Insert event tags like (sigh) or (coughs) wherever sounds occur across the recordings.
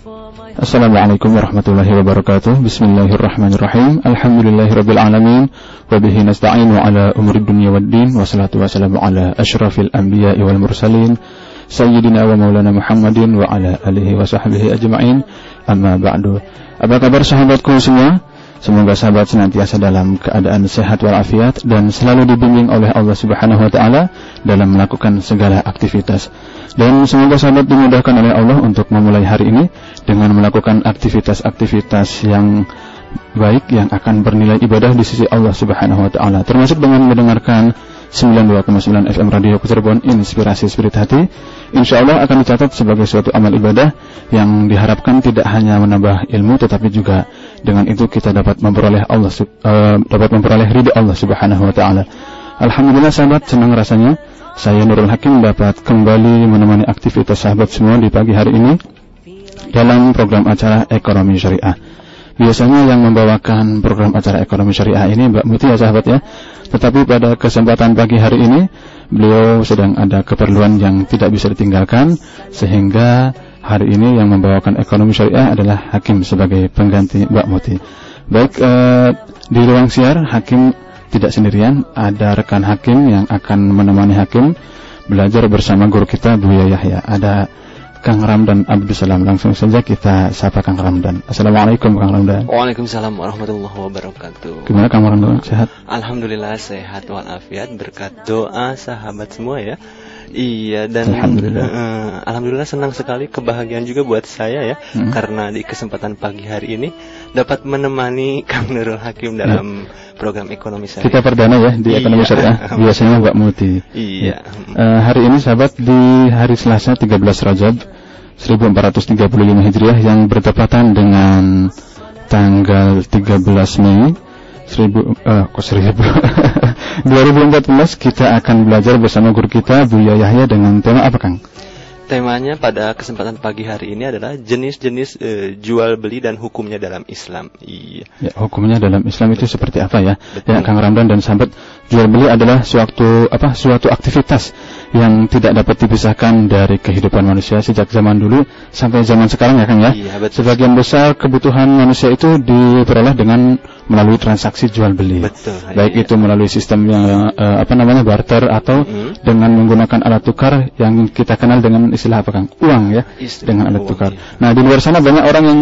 Assalamualaikum warahmatullahi wabarakatuh. Bismillahirrahmanirrahim. Alhamdulillahirabbil alamin. Wa bihi nasta'inu ala umuri dunya waddin wassalatu wassalamu ala asyrafil anbiya'i wal mursalin. Sayyidina wa maulana Muhammadin wa ala alihi wa sahbihi ajma'in. Amma ba'du. Apa kabar sahabatku semua? Semoga sahabat senantiasa dalam keadaan sehat walafiat dan selalu dibimbing oleh Allah Subhanahu wa taala dalam melakukan segala aktivitas. Dan semoga sahabat dimudahkan oleh Allah untuk memulai hari ini dengan melakukan aktivitas-aktivitas yang baik yang akan bernilai ibadah di sisi Allah Subhanahu wa taala, termasuk dengan mendengarkan 92,9 FM Radio Cirebon Inspirasi Spirit Hati Insya Allah akan dicatat sebagai suatu amal ibadah yang diharapkan tidak hanya menambah ilmu tetapi juga dengan itu kita dapat memperoleh Allah uh, dapat memperoleh ridha Allah Subhanahu wa taala. Alhamdulillah sahabat senang rasanya saya Nurul Hakim dapat kembali menemani aktivitas sahabat semua di pagi hari ini dalam program acara Ekonomi Syariah. Biasanya yang membawakan program acara ekonomi syariah ini Mbak Muti ya sahabat ya. Tetapi pada kesempatan pagi hari ini beliau sedang ada keperluan yang tidak bisa ditinggalkan sehingga hari ini yang membawakan ekonomi syariah adalah Hakim sebagai pengganti Mbak Muti. Baik eh, di ruang siar Hakim tidak sendirian, ada rekan Hakim yang akan menemani Hakim belajar bersama guru kita Buya Yahya. Ada Kang Ramdan Abdul Salam. Langsung saja kita sapa Kang Ramdan. Assalamualaikum Kang Ramdan. Waalaikumsalam warahmatullahi wabarakatuh. Gimana Kang Ramdan? Sehat? Alhamdulillah sehat walafiat berkat doa sahabat semua ya. Iya dan alhamdulillah. Uh, alhamdulillah senang sekali kebahagiaan juga buat saya ya hmm. karena di kesempatan pagi hari ini dapat menemani (laughs) Kang Nurul Hakim dalam hmm. program ekonomi saya. Kita perdana ya di iya. ekonomi syariah. (laughs) Biasanya Mbak Muti. Iya. Ya. Uh, hari ini sahabat di hari Selasa 13 Rajab 1435 Hijriah yang bertepatan dengan tanggal 13 Mei 1000 uh, kok 1000 2014 (laughs) kita akan belajar bersama guru kita Buya Yahya dengan tema apa Kang? Temanya pada kesempatan pagi hari ini adalah jenis-jenis e, jual beli dan hukumnya dalam Islam. Iya. Ya, hukumnya dalam Islam itu seperti apa ya? Betul. Ya, Kang Ramdan dan sahabat, jual beli adalah suatu apa? Suatu aktivitas yang tidak dapat dipisahkan dari kehidupan manusia sejak zaman dulu sampai zaman sekarang ya Kang ya. Iya, betul. Sebagian besar kebutuhan manusia itu diperoleh dengan melalui transaksi jual beli. Betul. Baik iya. itu melalui sistem yang uh, apa namanya barter atau mm-hmm. dengan menggunakan alat tukar yang kita kenal dengan istilah apa Kang? Uang ya. Istilah dengan alat tukar. Iya. Nah, di luar sana banyak orang yang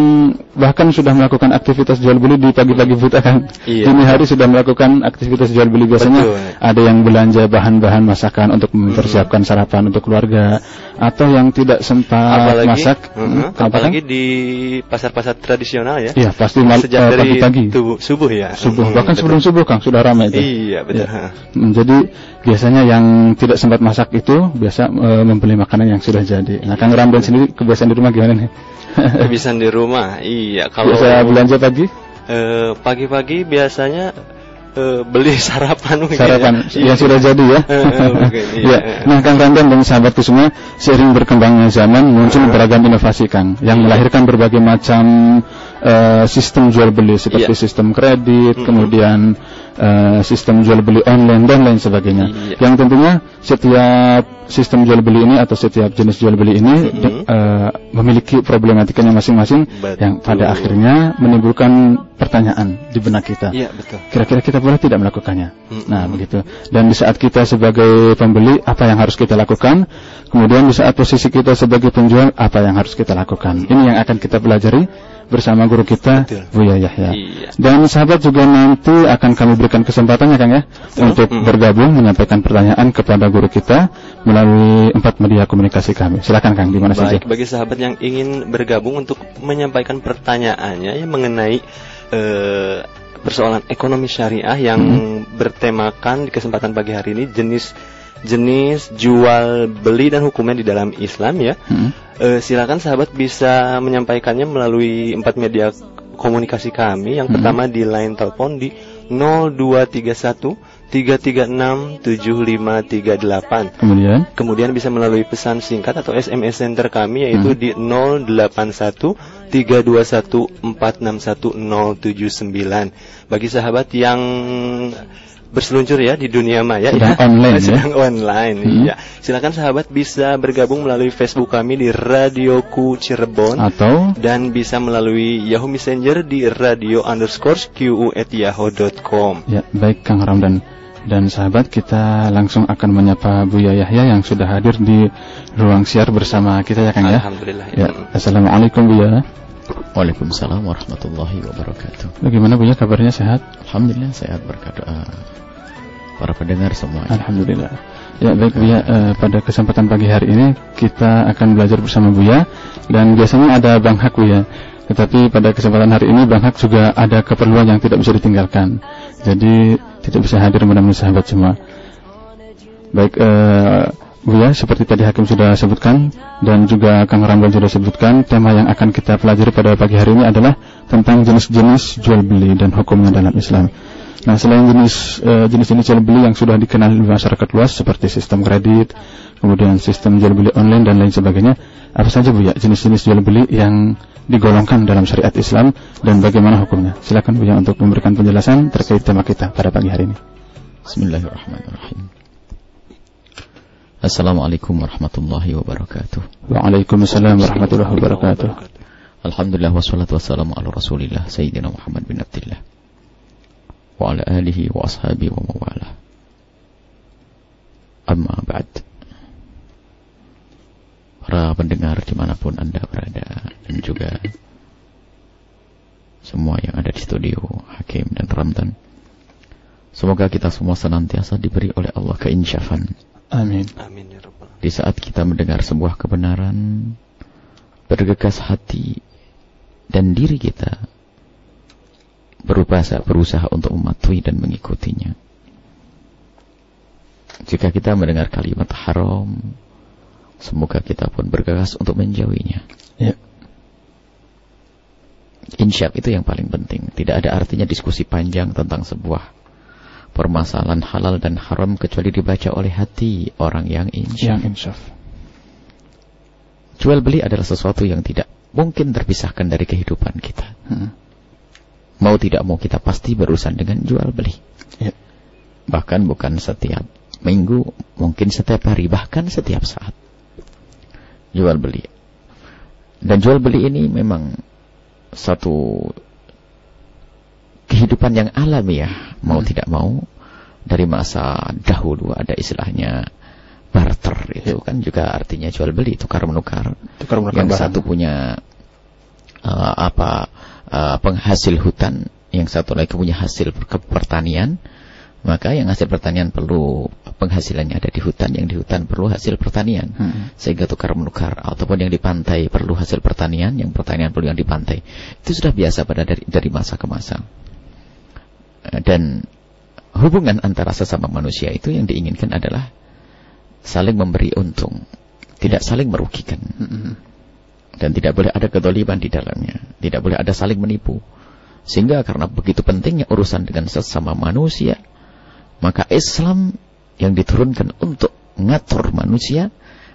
bahkan sudah melakukan aktivitas jual beli di pagi-pagi buta kan. Iya. Ini hari sudah melakukan aktivitas jual beli biasanya betul. ada yang belanja bahan-bahan masakan untuk mempersiapkan mempersiapkan sarapan untuk keluarga atau yang tidak sempat apalagi, masak uh -huh, apalagi di pasar-pasar tradisional ya iya pasti mal, sejak uh, dari pagi-pagi subuh ya. Subuh. Hmm, bahkan betul. sebelum subuh kang sudah ramai itu. Iya betul. Ya. jadi biasanya yang tidak sempat masak itu biasa uh, membeli makanan yang sudah jadi. Nah kang Ramdan sendiri kebiasaan di rumah gimana nih? (laughs) Kebiasaan di rumah iya. Kalau biasa belanja pagi? Uh, pagi-pagi biasanya uh, beli sarapan mungkin sarapan ya. yang sudah jadi ya. mungkin, (laughs) iya. ya. Nah, Kang Randan dan sahabatku semua, seiring berkembangnya zaman muncul beragam inovasi Kang yang iya. melahirkan berbagai macam uh, sistem jual beli seperti yeah. sistem kredit, mm -hmm. kemudian uh, sistem jual beli online dan lain sebagainya. Yeah. Yang tentunya setiap sistem jual beli ini atau setiap jenis jual beli ini mm -hmm. uh, memiliki problematikanya masing-masing yang pada akhirnya menimbulkan pertanyaan di benak kita. Iya, betul. Kira-kira kita boleh tidak melakukannya? Mm -hmm. Nah, begitu. Dan di saat kita sebagai pembeli apa yang harus kita lakukan? Kemudian di saat posisi kita sebagai penjual apa yang harus kita lakukan? Ini yang akan kita pelajari bersama guru kita Betul. Buya Yahya. Iya. Dan sahabat juga nanti akan kami berikan kesempatan ya Kang ya Betul. untuk hmm. bergabung menyampaikan pertanyaan kepada guru kita melalui empat media komunikasi kami. Silakan Kang di mana saja. Bagi sahabat yang ingin bergabung untuk menyampaikan pertanyaannya ya mengenai uh, persoalan ekonomi syariah yang hmm. bertemakan di kesempatan pagi hari ini jenis jenis jual beli dan hukumnya di dalam Islam ya. Hmm. E, silakan sahabat bisa menyampaikannya melalui empat media komunikasi kami. Yang hmm. pertama di line telepon di 0231 336 7538. Kemudian kemudian bisa melalui pesan singkat atau SMS center kami yaitu hmm. di 081 321 461 079. Bagi sahabat yang berseluncur ya di dunia maya Sedang ya. online ya. Sedang online. Hmm. Iya. Silakan sahabat bisa bergabung melalui Facebook kami di Radioku Cirebon Atau dan bisa melalui Yahoo Messenger di radio underscore qu at yahoo.com. ya baik Kang Ramdan dan sahabat kita langsung akan menyapa Buya Yahya yang sudah hadir di ruang siar bersama kita ya Kang ya. Alhamdulillah. Ya, Assalamualaikum Buya. Waalaikumsalam warahmatullahi wabarakatuh. Bagaimana Buya kabarnya sehat? Alhamdulillah sehat berkat doa para pendengar semua. Alhamdulillah. Ya baik Buya, eh, pada kesempatan pagi hari ini kita akan belajar bersama Buya dan biasanya ada Bang Hak Buya. Tetapi pada kesempatan hari ini Bang Hak juga ada keperluan yang tidak bisa ditinggalkan. Jadi tidak bisa hadir menemani sahabat semua. Baik eh, Buya, seperti tadi Hakim sudah sebutkan dan juga Kang Ramdan sudah sebutkan, tema yang akan kita pelajari pada pagi hari ini adalah tentang jenis-jenis jual beli dan hukumnya dalam Islam. Nah, selain jenis eh, jenis-jenis jual beli yang sudah dikenal di masyarakat luas seperti sistem kredit, kemudian sistem jual beli online dan lain sebagainya, apa saja Bu ya jenis-jenis jual beli yang digolongkan dalam syariat Islam dan bagaimana hukumnya? Silakan Bu ya untuk memberikan penjelasan terkait tema kita pada pagi hari ini. Bismillahirrahmanirrahim. Assalamualaikum warahmatullahi wabarakatuh. Waalaikumsalam warahmatullahi wabarakatuh. Alhamdulillah wassalatu wassalamu ala Rasulillah Sayyidina Muhammad bin Abdullah wa ala alihi wa ashabihi wa mawalah. Amma ba'd. Para pendengar di mana pun Anda berada dan juga semua yang ada di studio, Hakim dan Ramdan. Semoga kita semua senantiasa diberi oleh Allah keinsyafan Amin. Amin ya rabbal alamin. di saat kita mendengar sebuah kebenaran, bergegas hati dan diri kita berusaha, berusaha untuk mematuhi dan mengikutinya. Jika kita mendengar kalimat haram, semoga kita pun bergegas untuk menjauhinya. Ya. Insyaf itu yang paling penting. Tidak ada artinya diskusi panjang tentang sebuah permasalahan halal dan haram kecuali dibaca oleh hati orang yang insyaf. Yang insyaf. Jual beli adalah sesuatu yang tidak mungkin terpisahkan dari kehidupan kita. Hmm. Mau tidak mau kita pasti berurusan dengan jual beli. Ya. Bahkan bukan setiap minggu, mungkin setiap hari, bahkan setiap saat. Jual beli. Dan jual beli ini memang satu kehidupan yang alamiah, mau Hmm. tidak mau. Dari masa dahulu ada istilahnya barter itu kan juga artinya jual beli tukar menukar Tukar menukar yang barang. satu punya uh, apa uh, penghasil hutan yang satu lagi punya hasil per- pertanian maka yang hasil pertanian perlu penghasilannya ada di hutan yang di hutan perlu hasil pertanian Hmm. sehingga tukar menukar ataupun yang di pantai perlu hasil pertanian yang pertanian perlu yang di pantai itu sudah biasa pada dari dari masa ke masa dan hubungan antara sesama manusia itu yang diinginkan adalah saling memberi untung tidak saling merugikan. Dan tidak boleh ada kedoliban di dalamnya tidak boleh ada saling menipu. Sehingga karena begitu pentingnya urusan dengan sesama manusia maka Islam yang diturunkan untuk ngatur manusia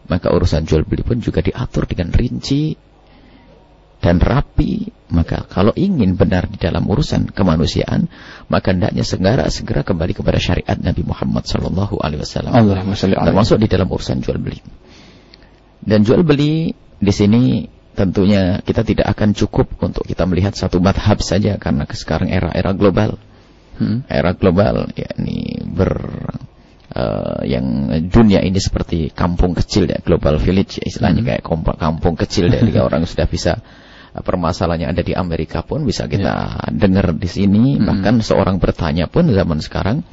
maka urusan jual beli pun juga diatur dengan rinci dan rapi maka kalau ingin benar di dalam urusan kemanusiaan maka hendaknya segera segera kembali kepada syariat Nabi Muhammad sallallahu alaihi wasallam termasuk di dalam urusan jual beli. Dan jual beli di sini tentunya kita tidak akan cukup untuk kita melihat satu madhab saja karena sekarang era-era global, Hmm. era global yakni ber eh, yang dunia ini seperti kampung kecil ya global village ya, istilahnya Hmm. kayak kampung kecil (laughs) dari orang sudah bisa permasalahannya ada di Amerika pun bisa kita dengar di sini Hmm. bahkan seorang bertanya pun zaman sekarang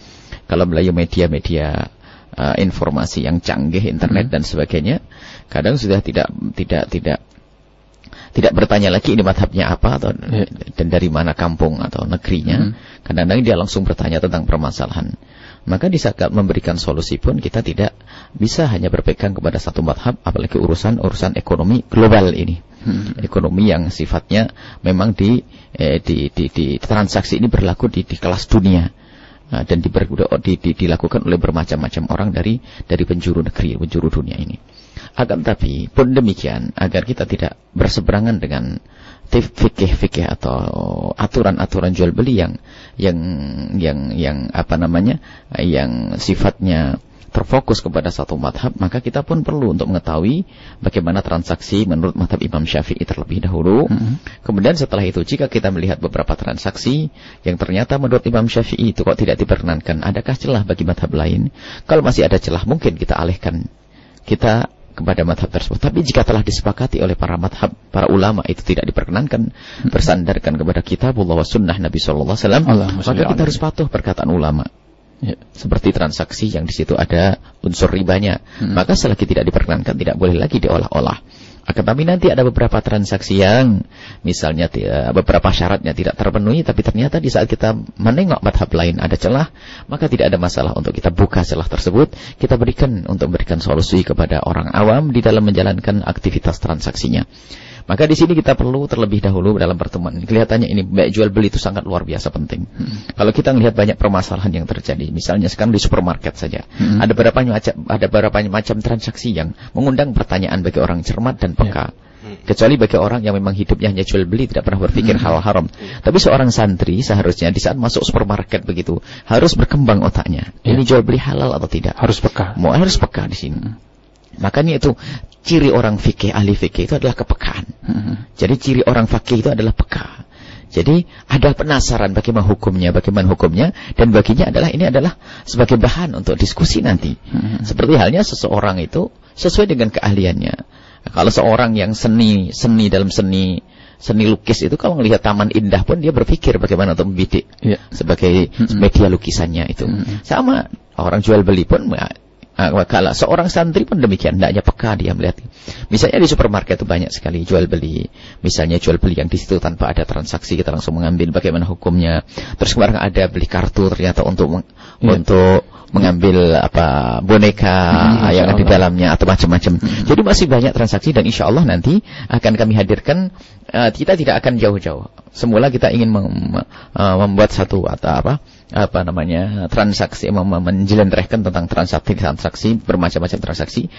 kalau melalui media-media uh, informasi yang canggih internet dan sebagainya kadang sudah tidak tidak tidak tidak bertanya lagi ini madhabnya apa atau Ya. dan dari mana kampung atau negerinya Hmm. kadang-kadang dia langsung bertanya tentang permasalahan maka di saat memberikan solusi pun kita tidak bisa hanya berpegang kepada satu madhab apalagi urusan urusan ekonomi global ini Hmm. ekonomi yang sifatnya memang di eh, di, di, di transaksi ini berlaku di, di kelas dunia Nah, dan diber- di, di, dilakukan oleh bermacam-macam orang dari dari penjuru negeri, penjuru dunia ini. Akan tapi pun demikian agar kita tidak berseberangan dengan fikih-fikih atau aturan-aturan jual beli yang yang yang yang apa namanya yang sifatnya terfokus kepada satu madhab, maka kita pun perlu untuk mengetahui bagaimana transaksi menurut madhab Imam Syafi'i terlebih dahulu. Mm -hmm. Kemudian setelah itu, jika kita melihat beberapa transaksi yang ternyata menurut Imam Syafi'i itu kok tidak diperkenankan, adakah celah bagi madhab lain? Kalau masih ada celah, mungkin kita alihkan kita kepada madhab tersebut. Tapi jika telah disepakati oleh para madhab, para ulama itu tidak diperkenankan bersandarkan kepada kitab Allah sunnah Nabi Sallallahu Alaihi Wasallam, maka kita harus patuh perkataan ulama. Ya. Seperti transaksi yang di situ ada unsur ribanya. Hmm. Maka selagi tidak diperkenankan tidak boleh lagi diolah-olah. Akan tapi nanti ada beberapa transaksi yang misalnya beberapa syaratnya tidak terpenuhi tapi ternyata di saat kita menengok madhab lain ada celah maka tidak ada masalah untuk kita buka celah tersebut kita berikan untuk memberikan solusi kepada orang awam di dalam menjalankan aktivitas transaksinya. Maka di sini kita perlu terlebih dahulu dalam pertemuan ini. Kelihatannya ini baik jual beli itu sangat luar biasa penting. Hmm. Kalau kita melihat banyak permasalahan yang terjadi, misalnya sekarang di supermarket saja, hmm. ada beberapa macam ada beberapa macam transaksi yang mengundang pertanyaan bagi orang cermat dan peka. Ya. Kecuali bagi orang yang memang hidupnya hanya jual beli, tidak pernah berpikir hmm. hal haram. Tapi seorang santri seharusnya di saat masuk supermarket begitu harus berkembang otaknya. Ya. Ini jual beli halal atau tidak? Harus peka. Mau harus peka di sini. Makanya itu ciri orang fikih, ahli fikih itu adalah kepekaan. Hmm. Jadi ciri orang fikih itu adalah peka. Jadi ada penasaran bagaimana hukumnya, bagaimana hukumnya, dan baginya adalah ini adalah sebagai bahan untuk diskusi nanti. Hmm. Seperti halnya seseorang itu sesuai dengan keahliannya. Kalau seorang yang seni, seni dalam seni, seni lukis itu kalau melihat taman indah pun dia berpikir bagaimana untuk membidik yeah. sebagai hmm. media lukisannya itu. Hmm. Sama orang jual beli pun Nah, kalau seorang santri pun demikian, hendaknya peka dia melihat. Misalnya di supermarket itu banyak sekali jual beli. Misalnya jual beli yang di situ tanpa ada transaksi kita langsung mengambil bagaimana hukumnya. Terus kemarin ada beli kartu ternyata untuk ya. untuk mengambil apa boneka hmm, yang ada di dalamnya atau macam-macam. Hmm. Jadi masih banyak transaksi dan insya Allah nanti akan kami hadirkan. Uh, kita tidak akan jauh-jauh. Semula kita ingin mem, uh, membuat satu atau apa apa namanya transaksi menjelentrehkan tentang transaksi transaksi bermacam-macam transaksi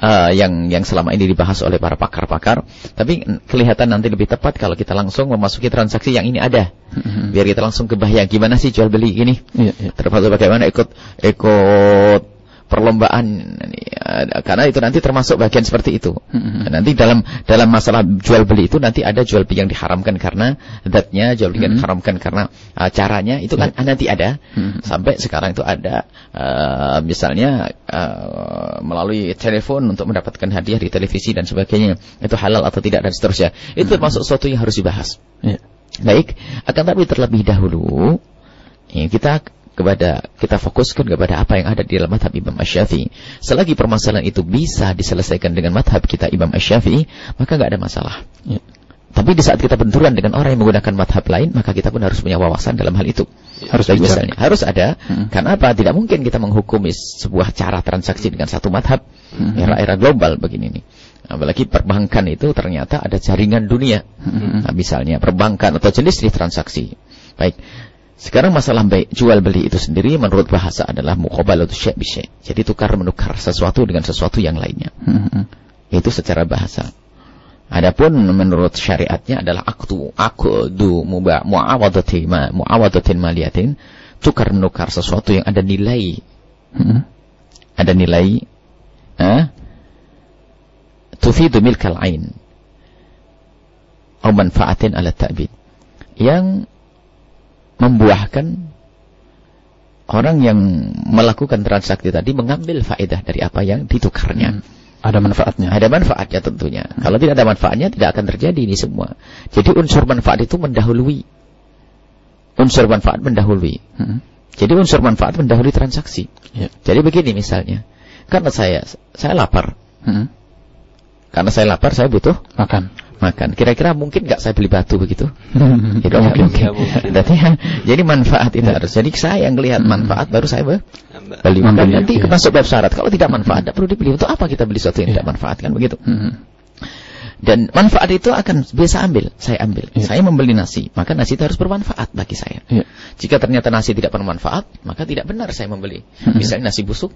uh, yang yang selama ini dibahas oleh para pakar-pakar tapi kelihatan nanti lebih tepat kalau kita langsung memasuki transaksi yang ini ada mm-hmm. biar kita langsung kebayang gimana sih jual beli ini yeah, yeah. termasuk bagaimana ikut ikut perlombaan karena itu nanti termasuk bagian seperti itu. Hmm. Nanti dalam dalam masalah jual beli itu nanti ada jual beli yang diharamkan karena zatnya, jual beli yang hmm. diharamkan karena uh, caranya itu kan yeah. nanti ada. Hmm. Sampai sekarang itu ada uh, misalnya uh, melalui telepon untuk mendapatkan hadiah di televisi dan sebagainya. Itu halal atau tidak dan seterusnya. Itu termasuk sesuatu yang harus dibahas. Yeah. Baik, akan tapi terlebih dahulu ya, kita kepada kita fokuskan kepada apa yang ada di dalam madhab Imam Asy-Syafi'i. Selagi permasalahan itu bisa diselesaikan dengan madhab kita Imam Asy-Syafi'i, maka nggak ada masalah. Ya. Tapi di saat kita benturan dengan orang yang menggunakan madhab lain, maka kita pun harus punya wawasan dalam hal itu. Harus misalnya, harus ada. Hmm. Karena apa? Tidak mungkin kita menghukumi sebuah cara transaksi dengan satu madhab hmm. era-era global begini nih. Apalagi perbankan itu ternyata ada jaringan dunia. Hmm. Nah, misalnya perbankan atau jenis transaksi. Baik, sekarang masalah baik jual beli itu sendiri menurut bahasa adalah muqabalatu syai' bi syai'. Jadi tukar menukar sesuatu dengan sesuatu yang lainnya. Hmm. Itu secara bahasa. Adapun menurut syariatnya adalah aktu akdu muba muawadatin ma muawadatin maliyatin tukar menukar sesuatu yang ada nilai. Hmm. Ada nilai eh tufidu milkal ain atau manfaatin ala ta'bid yang membuahkan orang yang melakukan transaksi tadi mengambil faedah dari apa yang ditukarnya. Hmm. Ada manfaatnya. Ada manfaatnya tentunya. Hmm. Kalau tidak ada manfaatnya tidak akan terjadi ini semua. Jadi unsur manfaat itu mendahului. Unsur manfaat mendahului. Hmm. Jadi unsur manfaat mendahului transaksi. Ya. Jadi begini misalnya. Karena saya saya lapar. Hmm. Karena saya lapar saya butuh makan makan. Kira-kira mungkin nggak saya beli batu begitu? (laughs) Tidak mungkin. mungkin. (laughs) Jadi, jadi manfaat itu harus. Jadi saya yang lihat manfaat baru saya beli. Makan. Nanti ya. masuk bab syarat. Kalau tidak manfaat, tidak perlu dibeli. Untuk apa kita beli sesuatu yang tidak manfaat kan begitu? Dan manfaat itu akan biasa ambil, saya ambil. Iya. Saya membeli nasi, maka nasi itu harus bermanfaat bagi saya. Iya. Jika ternyata nasi tidak bermanfaat, maka tidak benar saya membeli. Mhm. Misalnya nasi busuk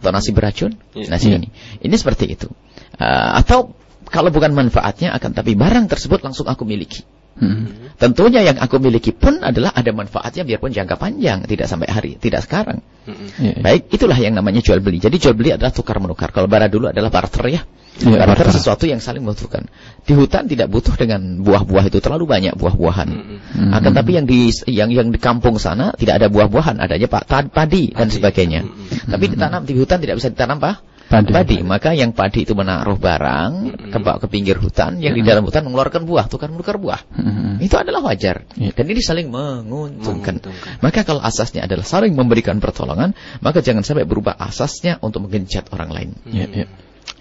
atau nasi beracun, Iya. nasi Iya. ini. Ini seperti itu. Uh, atau kalau bukan manfaatnya akan tapi barang tersebut langsung aku miliki. Hmm. Tentunya yang aku miliki pun adalah ada manfaatnya biarpun jangka panjang, tidak sampai hari, tidak sekarang. Mm-mm. Iya, iya. Baik, itulah yang namanya jual beli. Jadi jual beli adalah tukar menukar. Kalau bara dulu adalah barter ya. Iya, barter barter. sesuatu yang saling membutuhkan. Di hutan tidak butuh dengan buah-buah itu terlalu banyak buah-buahan. Mm-mm. Hmm. Akan tapi yang di yang yang di kampung sana tidak ada buah-buahan, adanya pak padi dan sebagainya. Mm-mm. Tapi ditanam di hutan tidak bisa ditanam apa? Padi. Maka yang padi itu menaruh barang ke, ke pinggir hutan, yang di dalam hutan mengeluarkan buah, tukar menukar buah. Hmm. Itu adalah wajar. Iya. Dan ini saling menguntungkan. Menguntungkan. Maka kalau asasnya adalah saling memberikan pertolongan, maka jangan sampai berubah asasnya untuk menggenjat orang lain. Iya, iya.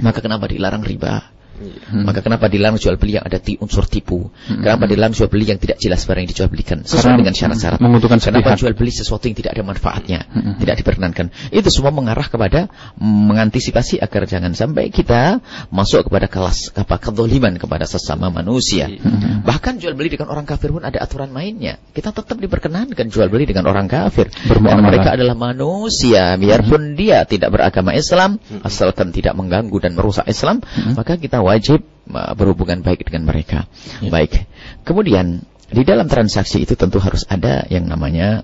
Maka kenapa dilarang riba? Iya. Hmm. Maka kenapa dilarang jual beli yang ada ti unsur tipu? Kenapa dilarang jual beli yang tidak jelas barang yang dijual belikan sesuai Karena dengan syarat-syarat? menguntungkan Kenapa sepihak. jual beli sesuatu yang tidak ada manfaatnya, Hmm. tidak diperkenankan? Itu semua mengarah kepada mengantisipasi agar jangan sampai kita masuk kepada kelas apa kedoliman kepada sesama manusia. Hmm. Bahkan jual beli dengan orang kafir pun ada aturan mainnya. Kita tetap diperkenankan jual beli dengan orang kafir. Bermuamalah. Karena mereka adalah manusia, biarpun dia tidak beragama Islam, asalkan tidak mengganggu dan merusak Islam, maka kita wajib uh, berhubungan baik dengan mereka. Ya. Baik. Kemudian di dalam transaksi itu tentu harus ada yang namanya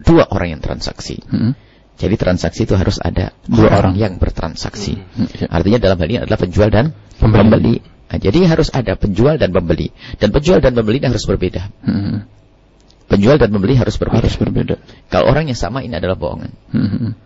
dua orang yang transaksi. Hmm. Jadi transaksi itu harus ada Dua orang. yang bertransaksi. Hmm, iya. Artinya dalam hal ini adalah penjual dan Pembeli. pembeli. Nah, jadi harus ada penjual dan pembeli. Dan penjual dan pembeli harus berbeda. Hmm. Penjual dan pembeli harus berbeda. Harus berbeda. Kalau orang yang sama ini adalah bohongan. Hmm.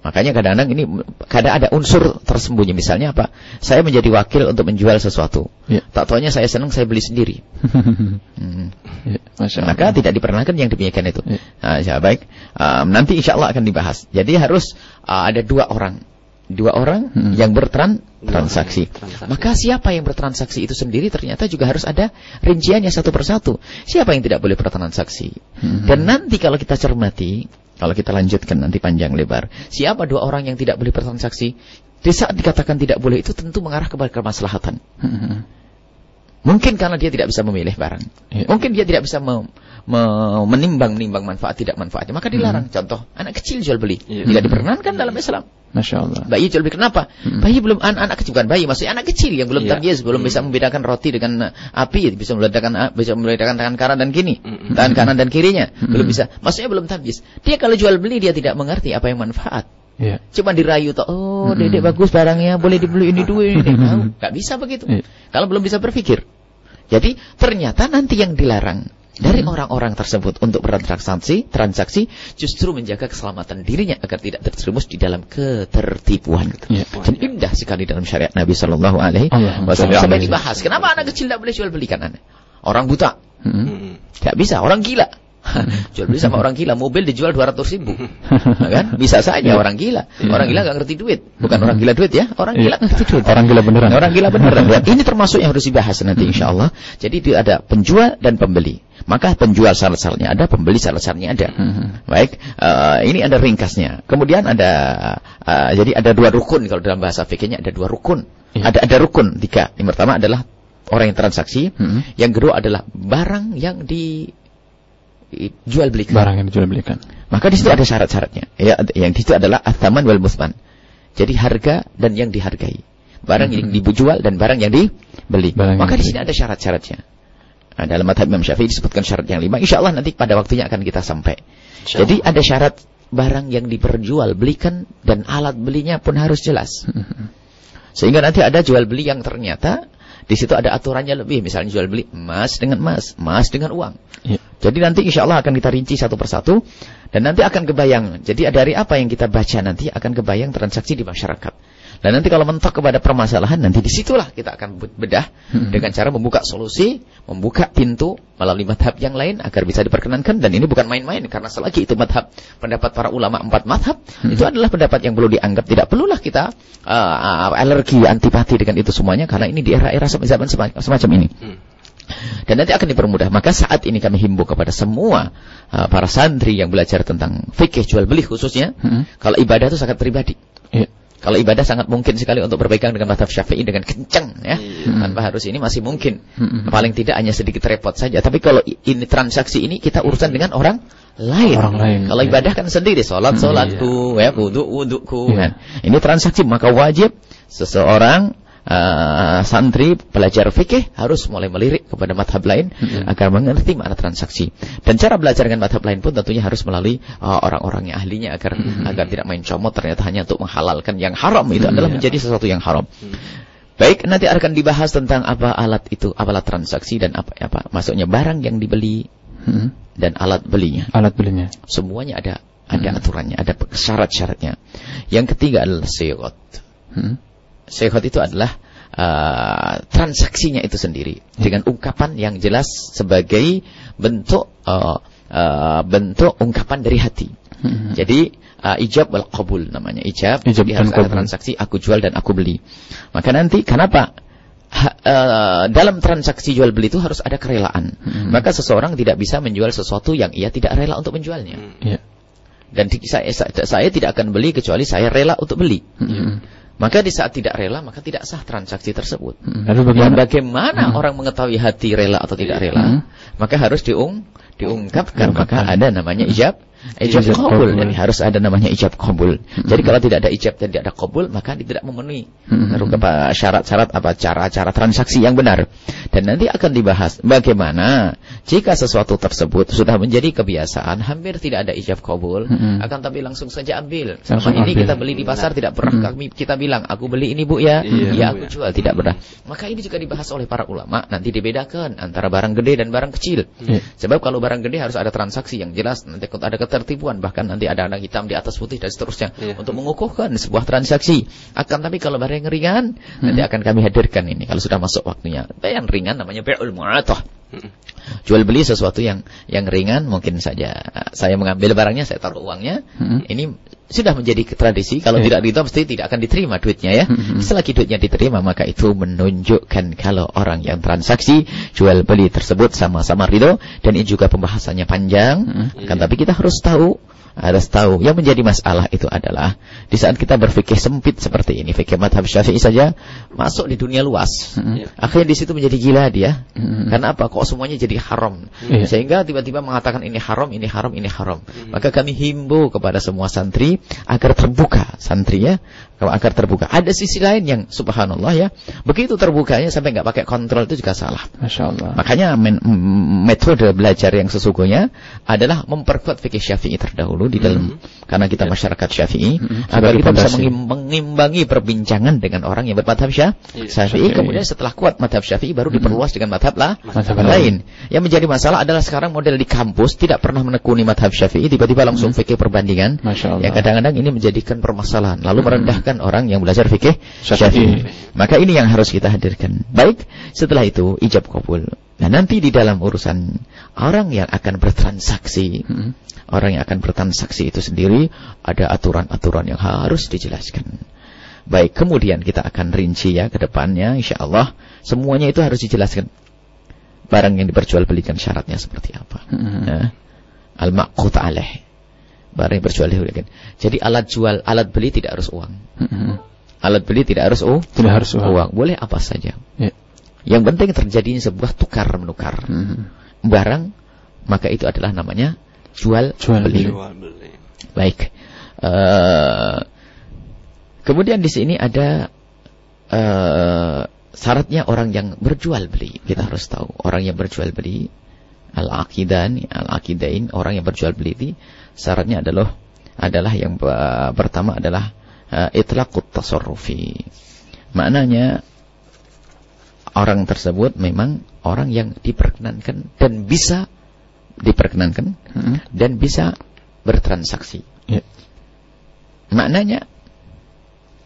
Makanya kadang-kadang ini kadang ada unsur tersembunyi. Misalnya apa? Saya menjadi wakil untuk menjual sesuatu. Iya. Tak taunya saya senang saya beli sendiri. (laughs) Hmm. Iya, Masya Allah. Maka tidak diperkenankan yang demikian itu. Iya. Nah, ya, baik. Um, nanti insya Allah akan dibahas. Jadi harus uh, ada dua orang. Dua orang Hmm. yang bertransaksi. Transaksi. Maka siapa yang bertransaksi itu sendiri ternyata juga harus ada rinciannya satu persatu. Siapa yang tidak boleh bertransaksi? Hmm. Dan nanti kalau kita cermati, kalau kita lanjutkan nanti panjang lebar, siapa dua orang yang tidak boleh bertransaksi? Di saat dikatakan tidak boleh itu tentu mengarah kepada kemaslahatan. (laughs) Hmm. Mungkin karena dia tidak bisa memilih barang. Iya. Mungkin dia tidak bisa me- me- menimbang-nimbang manfaat tidak manfaatnya. Maka dilarang. Contoh, anak kecil jual beli. Iya. Tidak diperkenankan dalam Islam. Masya Allah. Bayi jual beli kenapa? Hmm. Bayi belum an- anak kecil bukan bayi, maksudnya anak kecil yang belum tamyiz, belum Hmm. bisa membedakan roti dengan uh, api, bisa membedakan uh, bisa membedakan tangan kanan dan kiri, Hmm. tangan kanan dan kirinya, Hmm. belum bisa. Maksudnya belum tamyiz. Dia kalau jual beli dia tidak mengerti apa yang manfaat. Iya. Cuma dirayu toh, oh Hmm. dedek bagus barangnya, boleh dibeli ini dua ini. (laughs) Tahu, nggak bisa begitu. Iya. Kalau belum bisa berpikir. Jadi ternyata nanti yang dilarang dari orang-orang tersebut untuk bertransaksi, transaksi justru menjaga keselamatan dirinya agar tidak terjerumus di dalam ketertipuan. Iya. Dan indah sekali dalam syariat Nabi Shallallahu Alaihi Wasallam sampai dibahas. Kenapa anak kecil tidak boleh jual belikan anak? Orang buta, Hmm. Mm-mm. tidak bisa. Orang gila. (laughs) jual beli sama orang gila, mobil dijual 200 ribu. kan? Bisa saja Iya. orang gila. Iya. Orang gila nggak ngerti duit. Bukan orang gila duit ya, orang Iya. gila ngerti duit. Orang gila beneran. Orang gila beneran. Dan (laughs) ini termasuk yang harus dibahas nanti insya Allah. Jadi dia ada penjual dan pembeli. Maka penjual syarat-syaratnya ada, pembeli syarat-syaratnya ada. Hmm. Baik, eh, ini ada ringkasnya. Kemudian ada, eh, jadi ada dua rukun kalau dalam bahasa fikihnya ada dua rukun. Ada ada rukun tiga. Yang pertama adalah orang yang transaksi. Hmm. Yang kedua adalah barang yang dijual belikan. Barang yang dijual belikan. Maka di situ ada syarat-syaratnya. Ya, yang di situ adalah athaman wal musman. Jadi harga dan yang dihargai. Barang yang dijual dan barang yang dibeli. Barang yang Maka di sini ada syarat-syaratnya. Nah, dalam madhab Imam Syafi'i disebutkan syarat yang lima. Insya Allah nanti pada waktunya akan kita sampai. Insya Jadi ada syarat barang yang diperjual belikan dan alat belinya pun harus jelas. Hmm. (laughs) Sehingga nanti ada jual beli yang ternyata di situ ada aturannya lebih. Misalnya jual beli emas dengan emas, emas dengan uang. Iya. Jadi nanti insya Allah akan kita rinci satu persatu dan nanti akan kebayang. Jadi dari apa yang kita baca nanti akan kebayang transaksi di masyarakat. Dan nanti kalau mentok kepada permasalahan nanti di situlah kita akan bedah Hmm. dengan cara membuka solusi, membuka pintu melalui madhab yang lain agar bisa diperkenankan dan ini bukan main-main karena selagi itu madhab pendapat para ulama empat madhab Hmm. itu adalah pendapat yang perlu dianggap tidak perlulah kita uh, alergi antipati dengan itu semuanya karena ini di era-era zaman semacam semacam ini. Hmm. Dan nanti akan dipermudah. Maka saat ini kami himbau kepada semua uh, para santri yang belajar tentang fikih jual beli khususnya, Hmm. kalau ibadah itu sangat pribadi. Iya. Kalau ibadah sangat mungkin sekali untuk berpegang dengan madhab syafi'i dengan kencang ya. Iya. Tanpa harus ini masih mungkin. Hmm. Paling tidak hanya sedikit repot saja. Tapi kalau ini transaksi ini kita urusan dengan orang lain. Orang lain, Kalau ya. ibadah kan sendiri, sholat sholatku, ya, wudhu wudhuku. Iya. Kan. Ini transaksi maka wajib seseorang uh, santri belajar fikih harus mulai melirik kepada madhab lain Hmm. agar mengerti makna transaksi. Dan cara belajar dengan madhab lain pun tentunya harus melalui uh, orang-orang yang ahlinya agar Hmm. agar tidak main comot ternyata hanya untuk menghalalkan yang haram itu Hmm, adalah iya. menjadi sesuatu yang haram. Hmm. Baik, nanti akan dibahas tentang apa alat itu, apa alat transaksi dan apa apa maksudnya barang yang dibeli Hmm. dan alat belinya. Alat belinya. Semuanya ada ada Hmm. aturannya, ada syarat-syaratnya. Yang ketiga adalah syarat. Hmm. Syarat itu adalah uh, transaksinya itu sendiri dengan ungkapan yang jelas sebagai bentuk uh, uh, bentuk ungkapan dari hati. Hmm. Jadi uh, ijab wal qabul namanya ijab. Ijab jadi harus ada transaksi aku jual dan aku beli. Maka nanti kenapa Ha- uh, dalam transaksi jual beli itu harus ada kerelaan. Hmm. Maka seseorang tidak bisa menjual sesuatu yang ia tidak rela untuk menjualnya. Hmm. Iya. Dan di- saya, saya, saya tidak akan beli kecuali saya rela untuk beli. Hmm. Maka di saat tidak rela maka tidak sah transaksi tersebut. Hmm. Lalu Dan bagaimana? bagaimana orang mengetahui hati rela atau tidak rela? Hmm. Maka harus diung diungkapkan. Diungkapkan. Maka ada namanya ijab, ijab qabul. Jadi harus ada namanya ijab qabul. Jadi kalau tidak ada ijab dan tidak ada qabul, maka tidak memenuhi Hmm. apa syarat-syarat apa cara-cara transaksi yang benar. Dan nanti akan dibahas bagaimana jika sesuatu tersebut sudah menjadi kebiasaan, hampir tidak ada ijab qabul, Hmm. akan tapi langsung saja ambil. Selama ini ambil. kita beli di pasar tidak pernah Hmm. kami kita bilang, aku beli ini Bu ya, Iya, ya Bu, aku ya. jual tidak pernah. Maka ini juga dibahas oleh para ulama, nanti dibedakan antara barang gede dan barang kecil. Iya. Sebab kalau barang gede harus ada transaksi yang jelas, nanti ada ketertipuan, bahkan nanti ada anak hitam di atas putih dan seterusnya Iya. untuk mengukuhkan sebuah transaksi. Akan tapi kalau barang yang ringan, nanti akan kami hadirkan ini kalau sudah masuk waktunya. Yang ringan namanya bai'ul mu'atah. Jual beli sesuatu yang yang ringan mungkin saja saya mengambil barangnya, saya taruh uangnya. Hmm. Ini sudah menjadi tradisi. Kalau Iya. tidak gitu pasti tidak akan diterima duitnya ya. Hmm. Selagi duitnya diterima maka itu menunjukkan kalau orang yang transaksi jual beli tersebut sama-sama ridho dan ini juga pembahasannya panjang. Hmm. Kan tapi kita harus tahu harus tahu yang menjadi masalah itu adalah di saat kita berpikir sempit seperti ini fikih madhab syafi'i saja masuk di dunia luas Hmm. Iya. akhirnya di situ menjadi gila dia Hmm. karena apa kok semuanya jadi haram Iya. sehingga tiba-tiba mengatakan ini haram ini haram ini haram maka kami himbau kepada semua santri agar terbuka santri ya agar terbuka. Ada sisi lain yang subhanallah ya begitu terbukanya sampai nggak pakai kontrol itu juga salah. Masya Allah. Makanya metode belajar yang sesungguhnya adalah memperkuat fikih syafi'i terdahulu di dalam karena kita masyarakat syafi'i Mhm. agar Sebagai kita bisa mengimbangi perbincangan dengan orang yang bermadhab syafi'i. Syafi'i. kemudian setelah kuat madhab syafi'i baru diperluas dengan madhab lah Madhab lain. Yang menjadi masalah adalah sekarang model di kampus tidak pernah menekuni madhab syafi'i tiba-tiba langsung fikih perbandingan. Masya Allah. yang kadang-kadang ini menjadikan permasalahan lalu merendahkan orang yang belajar fikih Syafi'i. syafi'i. Maka ini yang harus kita hadirkan. Baik, setelah itu ijab kabul. Nah, nanti di dalam urusan orang yang akan bertransaksi, Hmm. orang yang akan bertransaksi itu sendiri ada aturan-aturan yang harus dijelaskan. Baik, kemudian kita akan rinci ya ke depannya insyaallah semuanya itu harus dijelaskan. Barang yang diperjualbelikan syaratnya seperti apa. Hmm. Nah, al-maqut alaih. Barang yang diperjualbelikan. Jadi alat jual, alat beli tidak harus uang. Hmm. Alat beli tidak harus uang. Tidak harus uang. Uang boleh apa saja. Ya. Yang penting terjadinya sebuah tukar menukar Hmm. barang, maka itu adalah namanya jual, Jual beli. Jual beli. Baik. Eh, kemudian di sini ada eh, syaratnya orang yang berjual beli. Kita harus tahu orang yang berjual beli al-aqidan, al-aqidain, orang yang berjual beli ini syaratnya adalah adalah yang pertama adalah uh, itlaqut tasarrufi. Maknanya orang tersebut memang orang yang diperkenankan dan bisa diperkenankan Hmm. dan bisa bertransaksi. Ya. Maknanya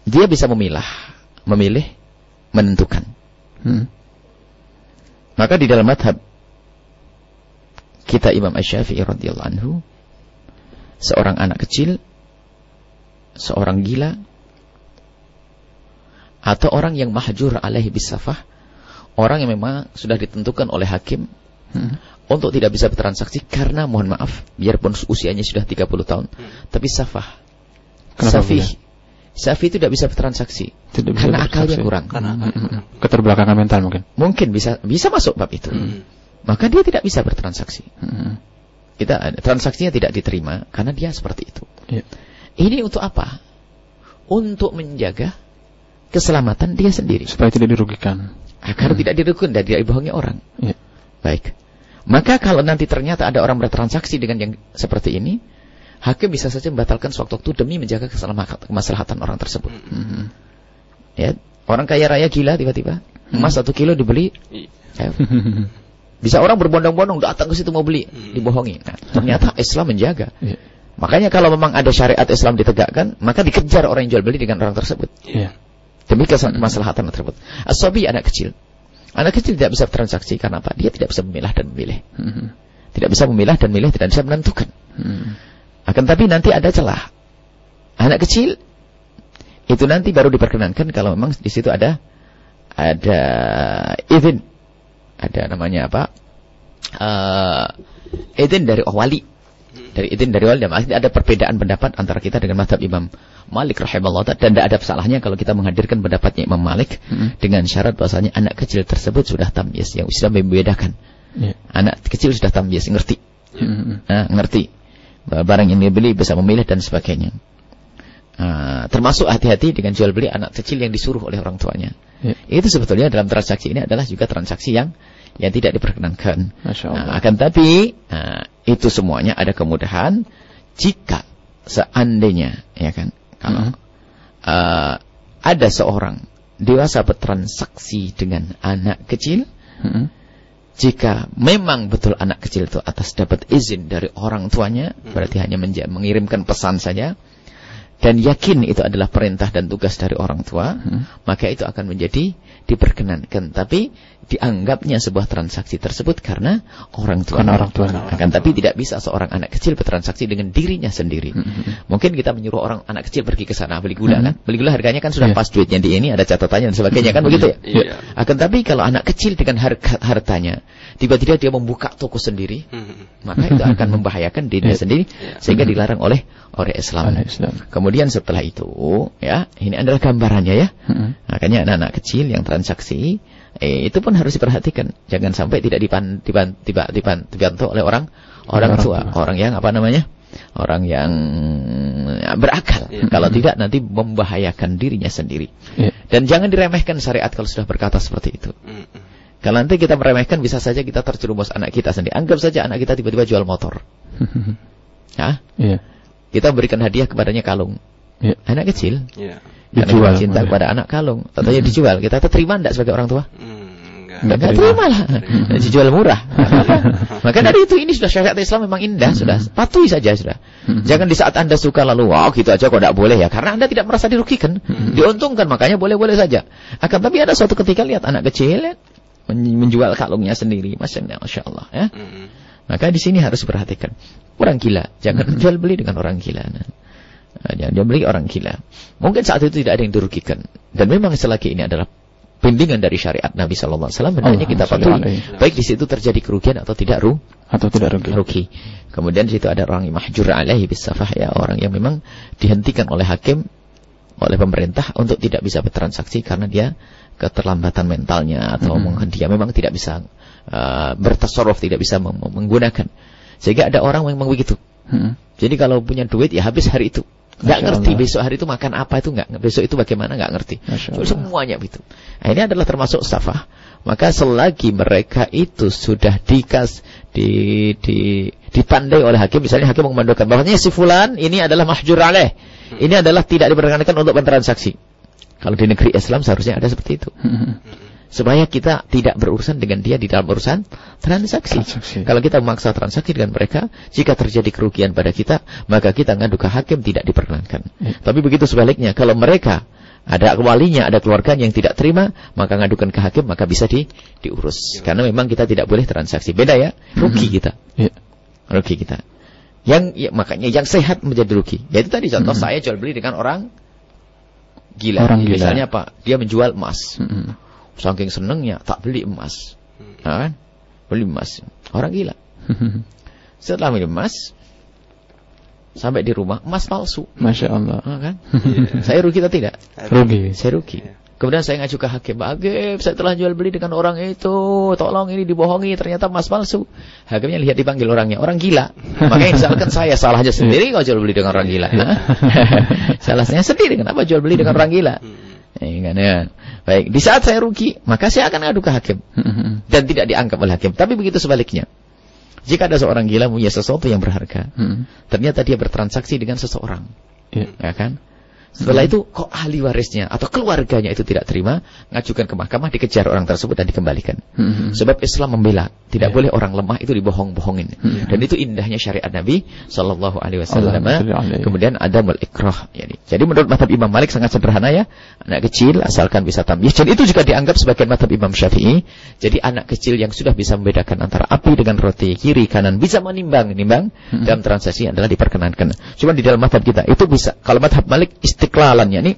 dia bisa memilah, memilih, menentukan. Hmm. Maka di dalam madhab kita Imam Asy-Syafi'i radhiyallahu anhu seorang anak kecil seorang gila atau orang yang mahjur alaihi bisafah orang yang memang sudah ditentukan oleh hakim Hmm. untuk tidak bisa bertransaksi karena mohon maaf biarpun usianya sudah 30 tahun tapi safah Kenapa safih? Safi itu tidak bisa bertransaksi Tidak bisa karena akalnya bertransaksi. kurang. Karena Mm, mm, mm. Keterbelakangan mental mungkin. Mungkin bisa bisa masuk bab itu. Hmm. Maka dia tidak bisa bertransaksi. Mm, Kita transaksinya tidak diterima karena dia seperti itu. Iya. Ini untuk apa? Untuk menjaga keselamatan dia sendiri. Supaya tidak dirugikan. Agar Hmm. tidak dirugikan dan tidak dibohongi orang. Iya. Baik. Maka kalau nanti ternyata ada orang bertransaksi dengan yang seperti ini, hakim bisa saja membatalkan sewaktu-waktu demi menjaga keselamatan kemaslahatan orang tersebut. Mm, Ya, orang kaya raya gila tiba-tiba, Hmm. emas satu kilo dibeli, Iya. (laughs) bisa orang berbondong-bondong datang ke situ mau beli, Hmm. dibohongi. Nah, ternyata (laughs) Islam menjaga. Iya. Makanya kalau memang ada syariat Islam ditegakkan, maka dikejar orang yang jual beli dengan orang tersebut. Iya. Demi kemaslahatan tersebut. Asobi anak kecil. Anak kecil tidak bisa bertransaksi karena apa? Dia tidak bisa memilah dan memilih. Mm, Tidak bisa memilah dan memilih, tidak bisa menentukan. mm. Akan tapi nanti ada celah. Anak kecil itu nanti baru diperkenankan kalau memang di situ ada ada izin, ada namanya apa? Eh, izin dari wali, dari izin dari wali. Dan maksudnya ada perbedaan pendapat antara kita dengan mazhab Imam Malik rahimahullah dan tidak ada salahnya kalau kita menghadirkan pendapatnya Imam Malik Mm. dengan syarat bahwasanya anak kecil tersebut sudah tamyiz yang sudah membedakan. Iya. Anak kecil sudah tamyiz, ngerti. Mm, Nah, ngerti barang yang dia beli bisa memilih dan sebagainya. Termasuk hati-hati dengan jual beli anak kecil yang disuruh oleh orang tuanya. Iya. Itu sebetulnya dalam transaksi ini adalah juga transaksi yang yang tidak diperkenankan. Nah, akan tapi ah, itu semuanya ada kemudahan jika seandainya ya kan kalau Mhm. ah, ada seorang dewasa bertransaksi dengan anak kecil Mm, jika memang betul anak kecil itu atas dapat izin dari orang tuanya, berarti hanya mengirimkan pesan saja, dan yakin itu adalah perintah dan tugas dari orang tua, mm. maka itu akan menjadi diperkenankan. Tapi dianggapnya sebuah transaksi tersebut karena orang tua. Karena orang tuanya. Akan tapi tidak bisa seorang anak kecil bertransaksi dengan dirinya sendiri. Mm, Mungkin kita menyuruh orang anak kecil pergi ke sana beli gula Hmm. kan. Beli gula harganya kan sudah Iya. pas duitnya di ini ada catatannya dan sebagainya kan begitu ya. Iya. Akan tapi kalau anak kecil dengan harga hartanya tiba-tiba dia membuka toko sendiri, Hmm. maka itu akan membahayakan dirinya Iya. sendiri Iya. sehingga dilarang oleh oleh Islam. Oleh Islam. Kemudian setelah itu, ya, ini adalah gambarannya ya. Mm, Makanya anak-anak kecil yang transaksi eh, itu pun harus diperhatikan. Jangan sampai tidak dipan, dipan, tiba, dipan, dibantu oleh orang orang Orang tua, orang yang apa namanya? Orang yang ya, berakal. Iya. Kalau tidak nanti membahayakan dirinya sendiri. Iya. Dan jangan diremehkan syariat kalau sudah berkata seperti itu. Kalau nanti kita meremehkan bisa saja kita terjerumus anak kita sendiri. Anggap saja anak kita tiba-tiba jual motor. (laughs) Ya, Iya. kita berikan hadiah kepadanya kalung. Iya. Anak kecil. Iya. Dijual. cinta kepada anak kalung. Tentunya dijual. Kita terima tidak sebagai orang tua? Hmm, enggak. Enggak Enggak terima. lah. Dijual murah. (laughs) Maka dari itu ini sudah syariat Islam memang indah sudah. Patuhi saja sudah. Hmm. Jangan di saat Anda suka lalu wah gitu aja kok tidak boleh ya. Karena Anda tidak merasa dirugikan. Diuntungkan makanya boleh-boleh saja. Akan tapi ada suatu ketika lihat anak kecil ya, men- menjual kalungnya sendiri. Masya Allah, Masya Allah ya. Hmm. Maka di sini harus diperhatikan. Orang gila, jangan jual beli dengan orang gila. Nah, jangan jual beli orang gila. Mungkin saat itu tidak ada yang dirugikan. Dan memang selagi ini adalah bimbingan dari syariat Nabi Sallallahu Alaihi Wasallam, hendaknya Allah kita patuhi. Baik di situ terjadi kerugian atau tidak ru, Atau tidak rugi. rugi. Kemudian di situ ada orang yang mahjur alaihi bisafah ya, orang yang memang dihentikan oleh hakim oleh pemerintah untuk tidak bisa bertransaksi karena dia keterlambatan mentalnya atau Mhm. mungkin dia memang tidak bisa uh, bertasarruf, tidak bisa menggunakan. Sehingga ada orang yang memang begitu. Mm, Jadi kalau punya duit ya habis hari itu. Nggak ngerti besok hari itu makan apa itu nggak besok itu bagaimana nggak ngerti. Semuanya begitu. Nah, ini adalah termasuk safah. Maka selagi mereka itu sudah dikas di, di dipandai oleh hakim, misalnya hakim memandukan bahwasanya si fulan ini adalah mahjur alaih. Ini adalah tidak diperkenankan untuk bertransaksi. Kalau di negeri Islam seharusnya ada seperti itu. (laughs) Supaya kita tidak berurusan dengan dia di dalam urusan transaksi. Transaksi. Kalau kita memaksa transaksi dengan mereka, jika terjadi kerugian pada kita, maka kita ngadu ke hakim tidak diperkenankan. Ya. Tapi begitu sebaliknya, kalau mereka ada walinya, ada keluarganya yang tidak terima, maka ngadukan ke hakim, maka bisa di, diurus. Karena memang kita tidak boleh transaksi. Beda ya, rugi kita. Iya. Rugi kita. Yang ya, makanya yang sehat menjadi rugi. Yaitu tadi contoh Mhm. saya jual beli dengan orang gila. Orang gila. Misalnya apa? Dia menjual emas. mm, Saking senengnya tak beli emas. Nah, kan? Beli emas. Orang gila. (laughs) Setelah beli emas, sampai di rumah emas palsu. Masya Allah. Ah, kan? (laughs) saya rugi atau tidak? Rugi. Saya rugi. Kemudian saya ngaju ke hakim, Hakim, saya telah jual beli dengan orang itu, tolong ini dibohongi, ternyata emas palsu. Hakimnya lihat dipanggil orangnya, orang gila. (laughs) Makanya misalkan saya salahnya sendiri kalau jual beli dengan orang gila. Salahnya sendiri, kenapa jual beli dengan orang gila? Ya, kan, ya. Baik, di saat saya rugi, maka saya akan ngadu ke hakim. (laughs) Dan tidak dianggap oleh hakim. Tapi begitu sebaliknya. Jika ada seorang gila punya sesuatu yang berharga, ternyata dia bertransaksi dengan seseorang. Ya. Ya kan? Setelah itu kok ahli warisnya atau keluarganya itu tidak terima, ngajukan ke mahkamah, dikejar orang tersebut dan dikembalikan. Sebab Islam membela, tidak Ya. boleh orang lemah itu dibohong-bohongin. Dan itu indahnya syariat Nabi Sallallahu Alaihi Wasallam. Kemudian ada ikrah. Jadi, jadi menurut madhab Imam Malik sangat sederhana ya, anak kecil asalkan bisa tamyiz. Dan itu juga dianggap sebagai madhab Imam Syafi'i. Jadi anak kecil yang sudah bisa membedakan antara api dengan roti, kiri kanan, bisa menimbang, nimbang dalam transaksi adalah diperkenankan. Cuma di dalam madhab kita itu bisa. Kalau madhab Malik istiqlalannya nih,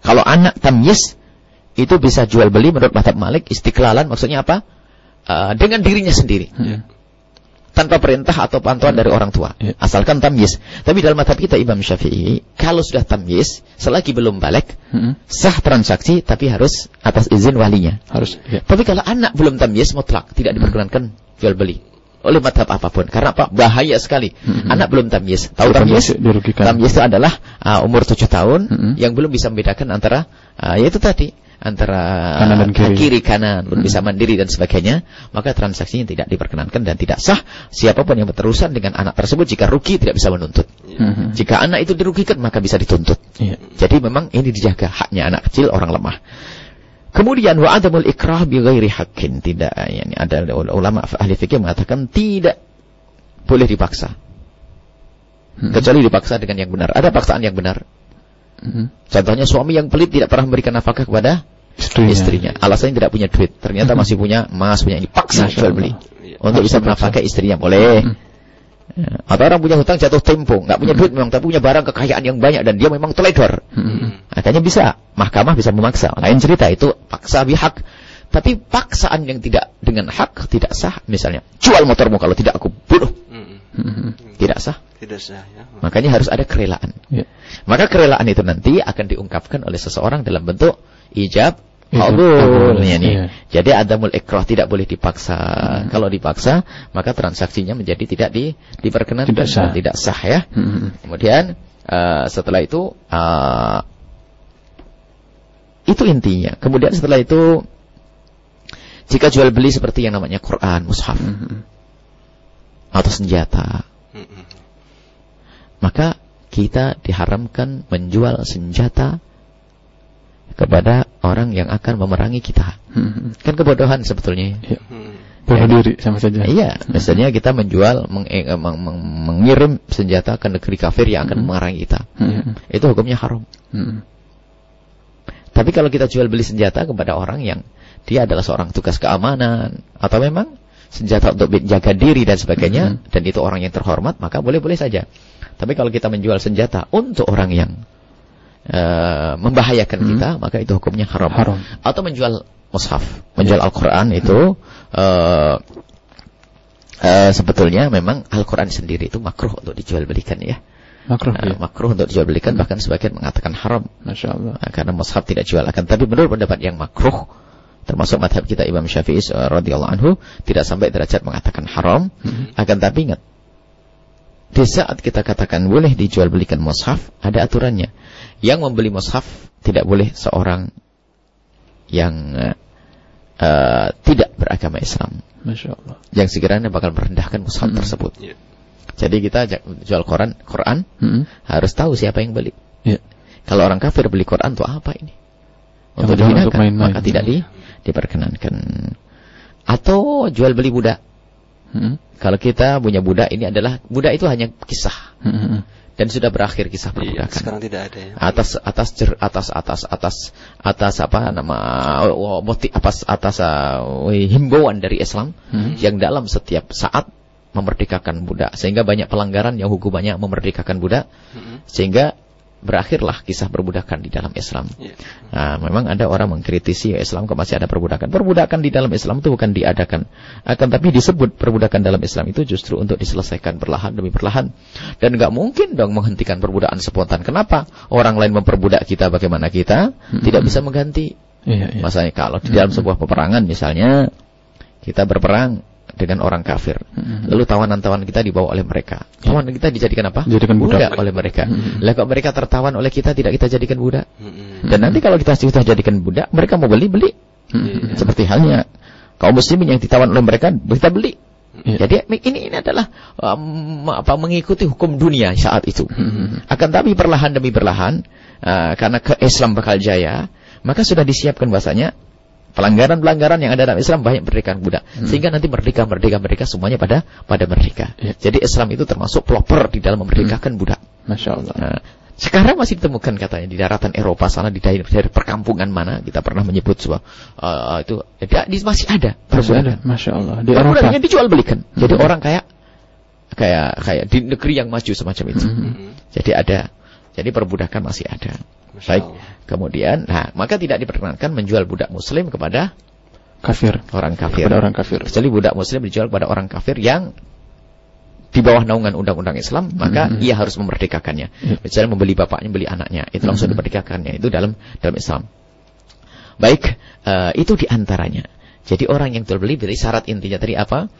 kalau anak tamyiz itu bisa jual beli menurut madhab Malik istiqlalan maksudnya apa? Eh, dengan dirinya sendiri Ya. tanpa perintah atau pantauan dari orang tua. Ya. Asalkan tamyiz. Tapi dalam madhab kita Imam Syafi'i, kalau sudah tamyiz, selagi belum balik, Mm-mm. sah transaksi tapi harus atas izin walinya. Harus. Ya. Tapi kalau anak belum tamyiz mutlak, tidak diperkenankan jual beli oleh madhab apa pun. Karena apa? Bahaya sekali. Mm-mm. Anak belum tamyiz. Tahu Tamyiz tamyiz? dirugikan. Tamyiz itu adalah uh, umur tujuh tahun Mm-mm. yang belum bisa membedakan antara uh, yaitu tadi antara Kanan dan kiri. kanan, belum bisa mandiri dan sebagainya, maka transaksinya tidak diperkenankan dan tidak sah. Siapa pun yang berurusan dengan anak tersebut jika rugi tidak bisa menuntut. Mhm. Jika anak itu dirugikan maka bisa dituntut. Iya. Jadi memang ini dijaga haknya anak kecil orang lemah. Kemudian wa adamul ikrah bi ghairi haqqin tidak yani ada ulama ahli fikih mengatakan tidak boleh dipaksa. Mhm. Kecuali dipaksa dengan yang benar. Ada paksaan yang benar. Mhm. Contohnya suami yang pelit tidak pernah memberikan nafkah kepada Istrinya. istrinya. Alasannya tidak punya duit. Ternyata masih punya emas, punya ini. Paksa jual beli. Untuk bisa menafkahi istrinya. Boleh. Mhm. Ya. Atau orang punya hutang jatuh tempo. nggak punya duit memang. Tapi punya barang kekayaan yang banyak. Dan dia memang teledor. Mhm. Akhirnya bisa. Mahkamah bisa memaksa. Lain cerita itu paksa bihak. Tapi paksaan yang tidak dengan hak tidak sah. Misalnya, jual motormu kalau tidak aku bunuh. Mhm. Tidak sah. Tidak sah ya. Makanya harus ada kerelaan. Ya. Maka kerelaan itu nanti akan diungkapkan oleh seseorang dalam bentuk ijab Ijab qabul. qabul, Ya, nih. iya. Jadi adamul ikrah tidak boleh dipaksa. Kalau dipaksa, maka transaksinya menjadi tidak di, diperkenankan Tidak sah. tidak sah ya. Mhm. Kemudian eh, setelah itu eh, itu intinya. Kemudian setelah itu jika jual beli seperti yang namanya Quran, mushaf Mhm. atau senjata, Mm-mm. maka kita diharamkan menjual senjata kepada orang yang akan memerangi kita. Mhm. Kan kebodohan sebetulnya. Ya. Bunuh diri sama saja. Iya, misalnya kita menjual, meng- eh, meng- meng- mengirim senjata ke negeri kafir yang akan Mhm. memerangi kita. Mhm. Itu hukumnya haram. Mhm. Tapi kalau kita jual beli senjata kepada orang yang dia adalah seorang tugas keamanan atau memang senjata untuk jaga diri dan sebagainya Mhm. dan itu orang yang terhormat maka boleh-boleh saja. Tapi kalau kita menjual senjata untuk orang yang eh, membahayakan Mhm. kita maka itu hukumnya haram. Haram. Atau menjual mushaf, menjual Al-Qur'an itu eh, eh, sebetulnya memang Al-Qur'an sendiri itu makruh untuk dijual belikan ya. Makruh. Eh, ya. makruh untuk dijual belikan bahkan sebagian mengatakan haram. Masya Allah. Karena mushaf tidak jual akan tapi menurut pendapat yang makruh termasuk madhab kita Imam Syafi'i uh, radhiyallahu anhu tidak sampai derajat mengatakan haram Mhm. akan tapi ingat di saat kita katakan boleh dijual belikan mushaf ada aturannya yang membeli mushaf tidak boleh seorang yang uh, tidak beragama Islam Masya Allah. yang sekiranya bakal merendahkan mushaf Mhm. tersebut Iya. jadi kita jual Quran Quran Mhm. harus tahu siapa yang beli Ya. kalau orang kafir beli Quran tuh apa ini? Untuk dihinakan, untuk main-main. maka tidak di, diperkenankan. Atau jual beli budak. Mhm. Kalau kita punya budak ini adalah budak itu hanya kisah Mhm. Dan sudah berakhir kisah Iya, perbudakan. sekarang tidak ada ya. Atas atas cer- atas atas atas atas apa nama oh, motif atas atas uh, himbauan dari Islam Mhm. yang dalam setiap saat memerdekakan budak sehingga banyak pelanggaran yang hukumannya memerdekakan budak Mm-mm. sehingga berakhirlah kisah perbudakan di dalam Islam. Iya. Nah, memang ada orang mengkritisi ya Islam kok masih ada perbudakan. Perbudakan di dalam Islam itu bukan diadakan, akan tapi disebut perbudakan dalam Islam itu justru untuk diselesaikan perlahan demi perlahan. Dan nggak mungkin dong menghentikan perbudakan spontan. Kenapa? Orang lain memperbudak kita, bagaimana kita tidak bisa mengganti? Iya, iya. Masanya kalau di dalam sebuah peperangan misalnya kita berperang dengan orang kafir. Lalu tawanan-tawanan kita dibawa oleh mereka. Tawanan kita dijadikan apa? Jadikan budak. oleh mereka. Lah kok mereka tertawan oleh kita tidak kita jadikan budak? Mm-mm. Dan nanti kalau kita sudah jadikan budak, mereka mau beli beli. Iya. Seperti halnya kaum muslimin yang ditawan oleh mereka, kita beli. Iya. Jadi ini ini adalah um, apa mengikuti hukum dunia saat itu. Akan tapi perlahan demi perlahan uh, karena ke Islam bakal jaya, maka sudah disiapkan bahasanya pelanggaran-pelanggaran yang ada dalam Islam banyak merdeka budak. Sehingga nanti merdeka merdeka merdeka semuanya pada pada merdeka. Iya. Jadi Islam itu termasuk pelopor di dalam memerdekakan budak. Masya Allah. Nah, sekarang masih ditemukan katanya di daratan Eropa sana di daerah, daerah perkampungan mana kita pernah menyebut sebuah uh, itu ya, di, masih ada Masih perbudakan. ada, Masya Allah. Di Eropa. Perbudakan yang dijual belikan. Jadi orang kayak kayak kayak di negeri yang maju semacam itu. Mm-mm. Jadi ada. Jadi perbudakan masih ada. Masya Baik. Allah. Kemudian, nah maka tidak diperkenankan menjual budak Muslim kepada Kafir. orang kafir. Kepada orang kafir. Kecuali budak Muslim dijual kepada orang kafir yang di bawah naungan undang-undang Islam, maka Mhm. ia harus memerdekakannya. Iya. Misalnya membeli bapaknya, beli anaknya, itu langsung Mhm. dimerdekakannya. Itu dalam dalam Islam. Baik, eh, itu di antaranya. Jadi orang yang jual beli beri syarat intinya tadi apa?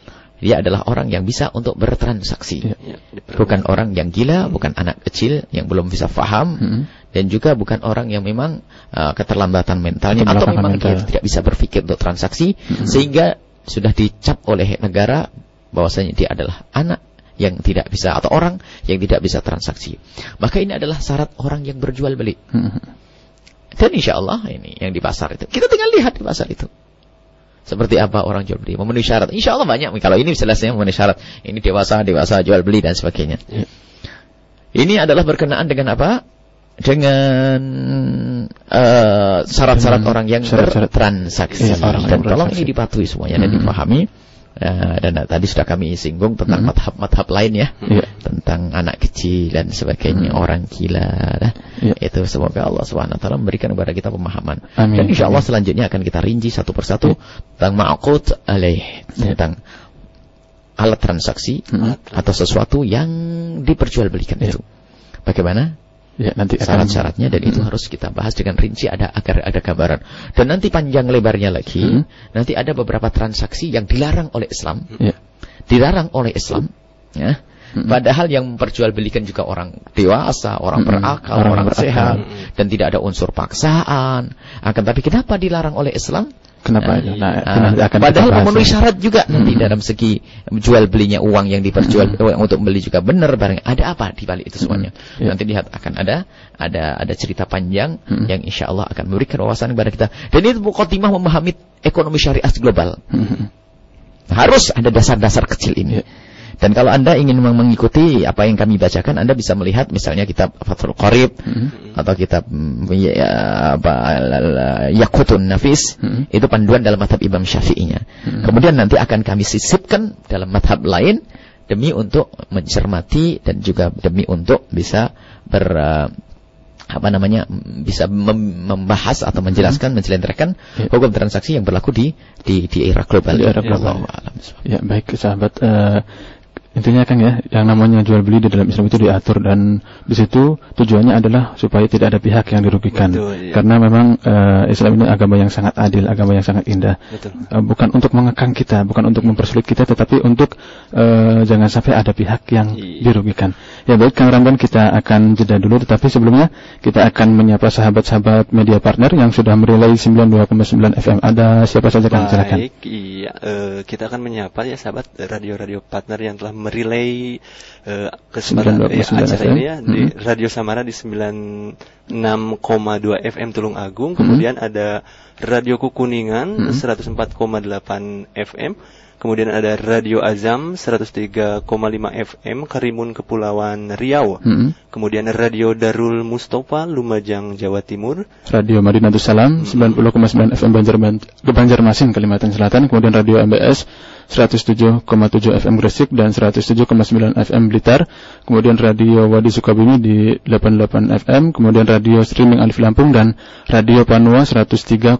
Dia adalah orang yang bisa untuk bertransaksi. Iya. Iya. Bukan orang yang gila, bukan anak kecil yang belum bisa faham, Mhm. dan juga bukan orang yang memang uh, keterlambatan mentalnya atau memang dia mental. tidak bisa berpikir untuk transaksi Mhm. sehingga sudah dicap oleh negara bahwasanya dia adalah anak yang tidak bisa atau orang yang tidak bisa transaksi. Maka ini adalah syarat orang yang berjual beli. Mhm. Dan insya Allah ini yang di pasar itu. Kita tinggal lihat di pasar itu. Seperti apa orang jual beli. Memenuhi syarat. Insya Allah banyak. Kalau ini jelasnya memenuhi syarat. Ini dewasa, dewasa, jual beli dan sebagainya. Iya. Ini adalah berkenaan dengan apa? Dengan eh, syarat-syarat Dengan orang yang syarat-syarat. bertransaksi. Iya, orang dan tolong ini dipatuhi semuanya dan Mhm. dipahami. Eh, dan tadi sudah kami singgung tentang Mhm. madhab-madhab lain ya. Iya. Tentang anak kecil dan sebagainya. Mhm. Orang gila. Nah, Iya. Itu semoga Allah SWT memberikan kepada kita pemahaman. Amin. Dan insya Allah Amin. selanjutnya akan kita rinci satu persatu tentang ma'qud alaih. Iya. Tentang alat transaksi Mhm. atau sesuatu yang diperjualbelikan Iya. itu. Bagaimana Ya, nanti syarat-syaratnya dan itu Mhm. harus kita bahas dengan rinci ada agar ada gambaran. Dan nanti panjang lebarnya lagi, Mhm. nanti ada beberapa transaksi yang dilarang oleh Islam, Ya. dilarang oleh Islam, ya. Padahal yang memperjualbelikan juga orang dewasa, orang Mhm. berakal, Orang orang, berakal. sehat, dan tidak ada unsur paksaan. Akan tapi kenapa dilarang oleh Islam? Kenapa? Nah, Nah, ah, itu nanti akan padahal memenuhi ya. syarat juga nanti Hmm. dalam segi jual belinya uang yang diperjual Hmm. untuk beli juga benar barang ada apa di balik itu semuanya Ya. nanti lihat akan ada ada ada cerita panjang Hmm. yang insya Allah akan memberikan wawasan kepada kita dan itu mukotimah memahami ekonomi syariah global harus ada dasar-dasar kecil ini. Ya. Dan kalau Anda ingin meng- mengikuti apa yang kami bacakan, Anda bisa melihat misalnya kitab Fathul Qorib Mhm. atau kitab mm, ya, apa Yakutun Nafis, Mhm. itu panduan dalam madhab Imam Syafi'inya. Mhm. Kemudian nanti akan kami sisipkan dalam madhab lain demi untuk mencermati dan juga demi untuk bisa ber uh, apa namanya bisa mem- membahas atau menjelaskan menjelentrehkan Ya. hukum transaksi yang berlaku di di di era global. Di era global. A'lam. Ya baik sahabat eh, intinya kan ya yang namanya jual beli di dalam Islam itu diatur dan di situ tujuannya adalah supaya tidak ada pihak yang dirugikan. Betul, iya. karena memang eh, Islam ini agama yang sangat adil agama yang sangat indah. Betul. Eh, bukan untuk mengekang kita bukan untuk mempersulit kita tetapi untuk eh, jangan sampai ada pihak yang Iya. dirugikan. Ya baik Kang Ramdan kita akan jeda dulu. Tetapi sebelumnya kita akan menyapa sahabat-sahabat media partner yang sudah merilai 92,9 FM ada siapa saja Kang? Silakan. Baik, iya, eh, kita akan menyapa ya sahabat radio-radio partner yang telah merelay eh, kesempatan 92,9 eh, acara FM. ini ya di Mhm. Radio Samara di 96,2 FM Tulung Agung, kemudian ada Radio Kukuningan Mhm. 104,8 FM, kemudian ada Radio Azam 103,5 FM Karimun Kepulauan Riau. Mhm. Kemudian Radio Darul Mustafa Lumajang Jawa Timur, Radio Madinatus Salam 90,9 FM Banjarmasin Kalimantan Selatan, kemudian Radio MBS 107,7 FM Gresik dan 107,9 FM Blitar. Kemudian Radio Wadi Sukabumi di 88 FM, kemudian radio streaming Alif Lampung dan Radio Panua 103,8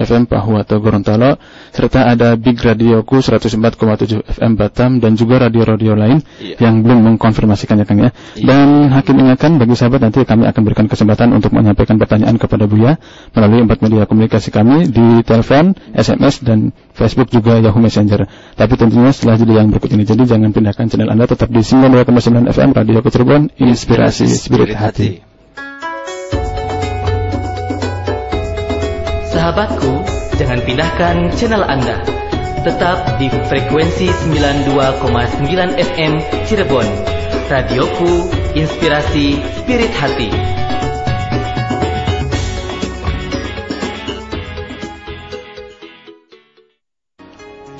FM Pahuato Gorontalo serta ada Big Radioku 104,7 FM Batam dan juga radio-radio lain iya. yang belum mengkonfirmasikannya Kang ya. Iya. Dan Hakim ingatkan bagi sahabat nanti kami akan berikan kesempatan untuk menyampaikan pertanyaan kepada Buya melalui empat media komunikasi kami di telepon, SMS dan Facebook juga Yahoo Messenger. Tapi tentunya setelah jadi yang berikut ini jadi jangan pindahkan channel Anda tetap di 92,9 FM Radio Cirebon Inspirasi Spirit Hati. Sahabatku, jangan pindahkan channel Anda. Tetap di frekuensi 92,9 FM Cirebon. Radioku, inspirasi spirit hati.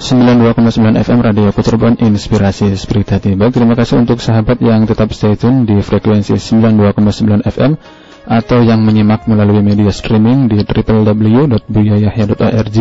92,9 FM Radio Cirebon Inspirasi Spirit Hati. Baik, terima kasih untuk sahabat yang tetap stay tune di frekuensi 92,9 FM atau yang menyimak melalui media streaming di www.buyayahya.org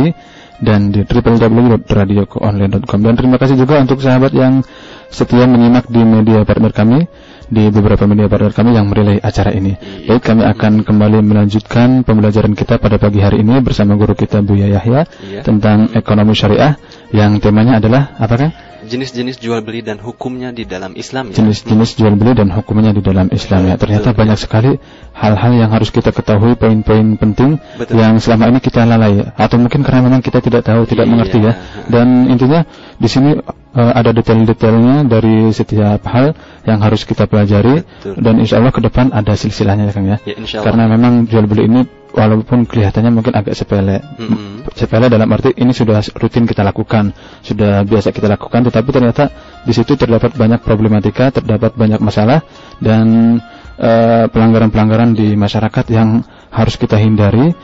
dan di www.radiokoonline.com. Dan terima kasih juga untuk sahabat yang setia menyimak di media partner kami di beberapa media partner kami yang merelay acara ini. Baik, kami akan kembali melanjutkan pembelajaran kita pada pagi hari ini bersama guru kita Buya Yahya iya. tentang ekonomi syariah yang temanya adalah apakah? jenis-jenis jual beli dan hukumnya di dalam Islam ya. Jenis-jenis jual beli dan hukumnya di dalam Islam ya. Ternyata Betul. banyak sekali hal-hal yang harus kita ketahui poin-poin penting Betul. yang selama ini kita lalai atau mungkin karena memang kita tidak tahu, tidak iya. mengerti ya. Dan intinya di sini uh, ada detail-detailnya dari setiap hal yang harus kita pelajari Betul. dan insya Allah ke depan ada silsilahnya ya Kang ya. ya Karena memang jual beli ini walaupun kelihatannya mungkin agak sepele. Mm-hmm. Sepele dalam arti ini sudah rutin kita lakukan, sudah biasa kita lakukan, tetapi ternyata di situ terdapat banyak problematika, terdapat banyak masalah dan pelanggaran pelanggaran-pelanggaran di masyarakat yang harus kita hindari.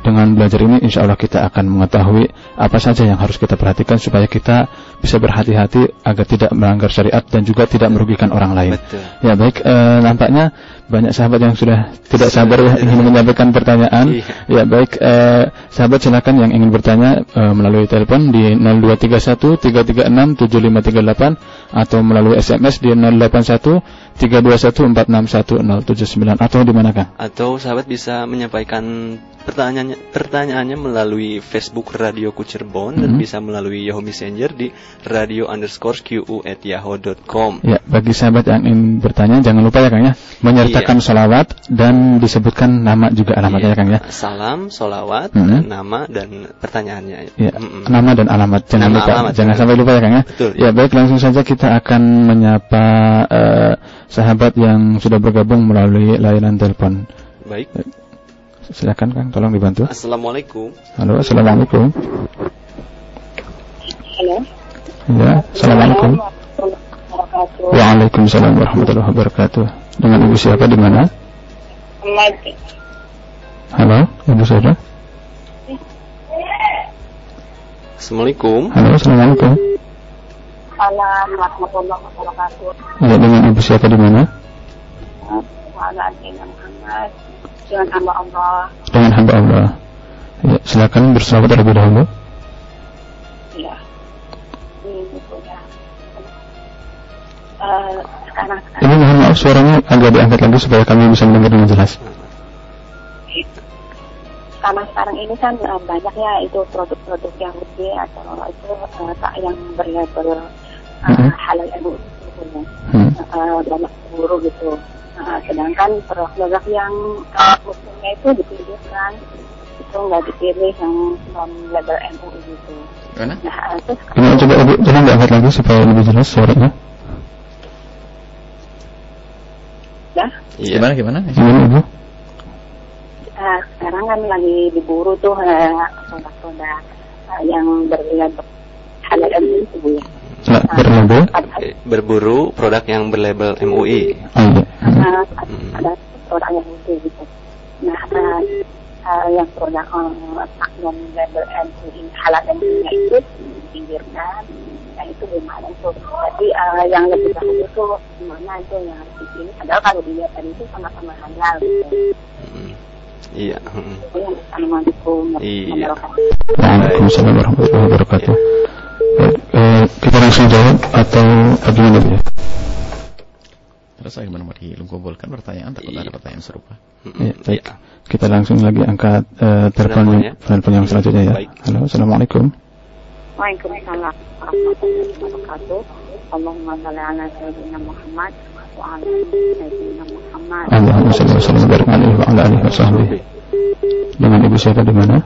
Dengan belajar ini insya Allah kita akan mengetahui apa saja yang harus kita perhatikan supaya kita bisa berhati-hati agar tidak melanggar syariat dan juga tidak merugikan orang lain. Betul. Ya baik, e, nampaknya banyak sahabat yang sudah tidak sabar ya ingin menyampaikan pertanyaan. Iya. Ya baik, eh, sahabat silakan yang ingin bertanya eh, melalui telepon di 0231 336 7538 atau melalui SMS di 081 321 461 079 atau di manakah? Atau sahabat bisa menyampaikan pertanyaannya pertanyaannya melalui Facebook Radio Kucirbon mm -hmm. dan bisa melalui Yahoo Messenger di radio underscore qu at yahoo.com. Ya, bagi sahabat yang ingin bertanya jangan lupa ya Kang ya menyertakan iya. salawat dan disebutkan nama juga alamatnya iya. ya Kang ya. Salam, salawat, mm -hmm. nama dan pertanyaannya. Ya, mm -hmm. nama dan alamat jangan nama, lupa, alamat, jangan sampai lupa ya Kang ya. Betul. Ya, baik langsung saja kita akan menyapa uh, sahabat yang sudah bergabung melalui layanan telepon. Baik. Silakan Kang, tolong dibantu. Assalamualaikum. Halo, assalamualaikum. Halo. Ya, assalamualaikum. Waalaikumsalam warahmatullahi wabarakatuh. Dengan ibu siapa di mana? Halo, ibu siapa? Assalamualaikum. Halo, assalamualaikum. Warahmatullahi wabarakatuh. Ya, dengan ibu siapa di mana? Muhammad dengan hamba Allah. Dengan hamba Allah. Ya, silakan berselawat terlebih dahulu. Iya. Ini ya. Uh, sekarang, sekarang. Ini mohon maaf suaranya agak diangkat lagi supaya kami bisa mendengar dengan jelas. Karena sekarang ini kan uh, banyak ya itu produk-produk yang gede atau itu uh, yang berlabel uh, mm -hmm. halal ebu gitu, mm -hmm. uh, banyak guru gitu. Nah, sedangkan produk-produk yang uh, itu dipilihkan itu nggak dipilih yang non label MUI gitu. Mana? Nah, terus Ini coba ibu tolong diangkat lagi supaya lebih jelas suaranya. Ya? Iya. Gimana gimana? Gimana ibu? Nah, sekarang kan lagi diburu tuh uh, produk-produk uh, yang berlabel halal MUI itu bu ya. Nah, berlabel? Berburu produk yang berlabel MUI. Oh, iya. Nah, ada produk yang MUI gitu. Nah, uh, uh, yang produk um, non label MUI halal MUI itu dipinggirkan. Nah, itu gimana itu? Jadi uh, yang lebih dahulu itu gimana itu yang harus dipilih? Padahal kalau dilihat tadi itu sama-sama halal gitu. Hmm. Iya. Assalamualaikum warahmatullahi wabarakatuh. Waalaikumsalam warahmatullahi wabarakatuh. Kita langsung jawab atau bagaimana ya? Terus saya gimana dilungkumpulkan pertanyaan takut ada pertanyaan serupa. Ya, baik. Kita langsung lagi angkat uh, telepon yang, telepon yang selanjutnya ya. Halo, assalamualaikum. Waalaikumsalam warahmatullahi wabarakatuh. Allahumma shalli ala sayyidina Muhammad wa ala sayyidina Muhammad. Allahumma shalli wa sallim barik alaihi wa ala alihi wasahbihi. Dengan ibu siapa di mana?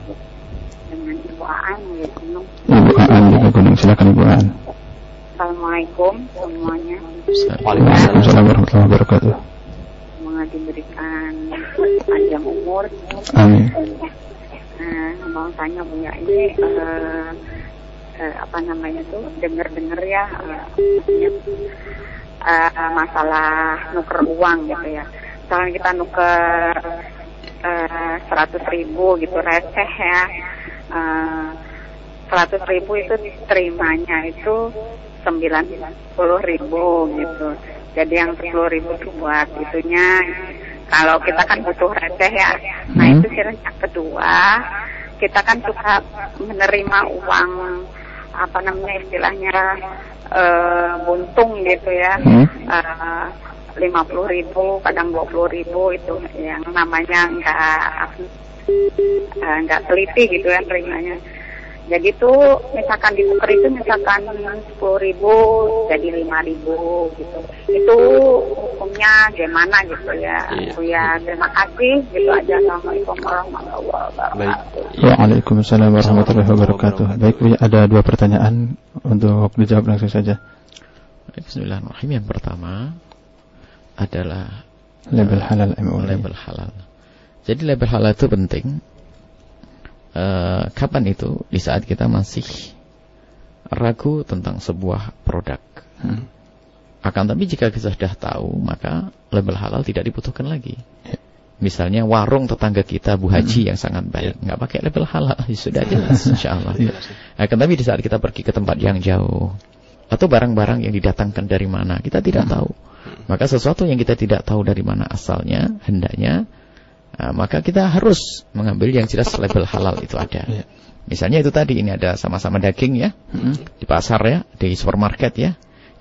Dengan Ibu Aan ya. Ibu Aan di Gunung. Silakan Ibu Aan. Assalamualaikum semuanya. Waalaikumsalam warahmatullahi wabarakatuh. Semoga diberikan panjang umur. Amin. Nah, mau tanya Bu ya ini eh, eh, apa namanya tuh dengar-dengar ya eh, maksudnya, eh, masalah nuker uang gitu ya. Misalnya kita nuker seratus ribu gitu receh ya. Seratus ribu itu terimanya itu sembilan puluh ribu gitu. Jadi yang sepuluh ribu itu buat itunya. Kalau kita kan butuh receh ya. Nah Hmm. itu sih yang kedua. Kita kan suka menerima uang apa namanya istilahnya eh, buntung gitu ya. Hmm. lima puluh ribu, kadang dua puluh ribu itu yang namanya nggak eh, nggak teliti gitu ya terimanya. Jadi tuh misalkan ditukar itu misalkan sepuluh ribu jadi lima ribu gitu. Itu hukumnya gimana gitu ya. Iya. Bu ya terima kasih gitu aja. Assalamualaikum warahmatullahi wabarakatuh. Waalaikumsalam warahmatullahi wabarakatuh. Baik, ada dua pertanyaan untuk dijawab langsung saja. Bismillahirrahmanirrahim. Yang pertama adalah Label halal MUI. label halal. Jadi label halal itu penting. Eh, kapan itu? Di saat kita masih ragu tentang sebuah produk. Hmm. Akan tapi jika kita sudah tahu, maka label halal tidak dibutuhkan lagi. Ya. Misalnya warung tetangga kita Bu Haji yang sangat baik, nggak pakai label halal, (laughs) ya sudah jelas, insya Allah. Ya. Akan tapi di saat kita pergi ke tempat yang jauh, atau barang-barang yang didatangkan dari mana, kita tidak tahu. Maka sesuatu yang kita tidak tahu dari mana asalnya, hendaknya, uh, maka kita harus mengambil yang jelas label halal itu ada. Ya. Misalnya itu tadi, ini ada sama-sama daging ya, Hmm. di pasar ya, di supermarket ya.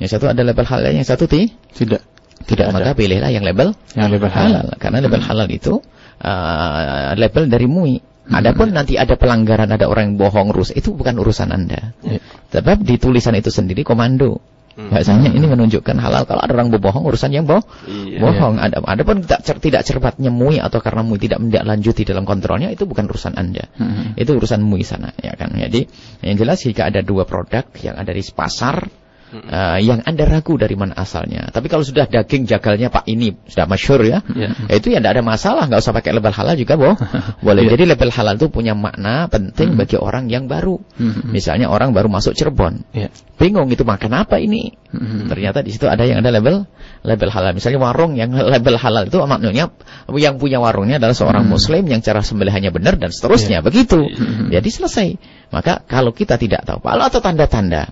Yang satu ada label halal, yang satu ti- Tidak. tidak. ada. Maka pilihlah yang label Yang label halal. halal. Karena label halal itu uh, label dari MUI. Adapun nanti ada pelanggaran, ada orang yang bohong, rus, itu bukan urusan Anda. Ya. Sebab di tulisan itu sendiri komando. Hmm. Bahasanya ini menunjukkan halal. Kalau ada orang berbohong, urusan yang boh, Iya. bohong. Ada, adapun tidak, cer- tidak cermatnya MUI atau karena MUI tidak menindaklanjuti dalam kontrolnya, itu bukan urusan Anda. Hmm. Itu urusan MUI sana, ya kan. Jadi yang jelas jika ada dua produk yang ada di pasar, eh, yang Anda ragu dari mana asalnya. Tapi kalau sudah daging jagalnya Pak ini sudah masyur ya, Ya. itu ya tidak ada masalah, nggak usah pakai label halal juga boh. (laughs) Boleh. Iya. Jadi label halal itu punya makna penting bagi orang yang baru. Hmm. Misalnya orang baru masuk Cirebon, Ya. bingung itu makan apa ini? Hmm. Ternyata di situ ada yang ada label label halal. Misalnya warung yang (laughs) label halal itu maknanya yang punya warungnya adalah seorang Hmm. muslim yang cara sembelihannya benar dan seterusnya begitu. Hmm. Jadi selesai. Maka kalau kita tidak tahu kalau atau tanda-tanda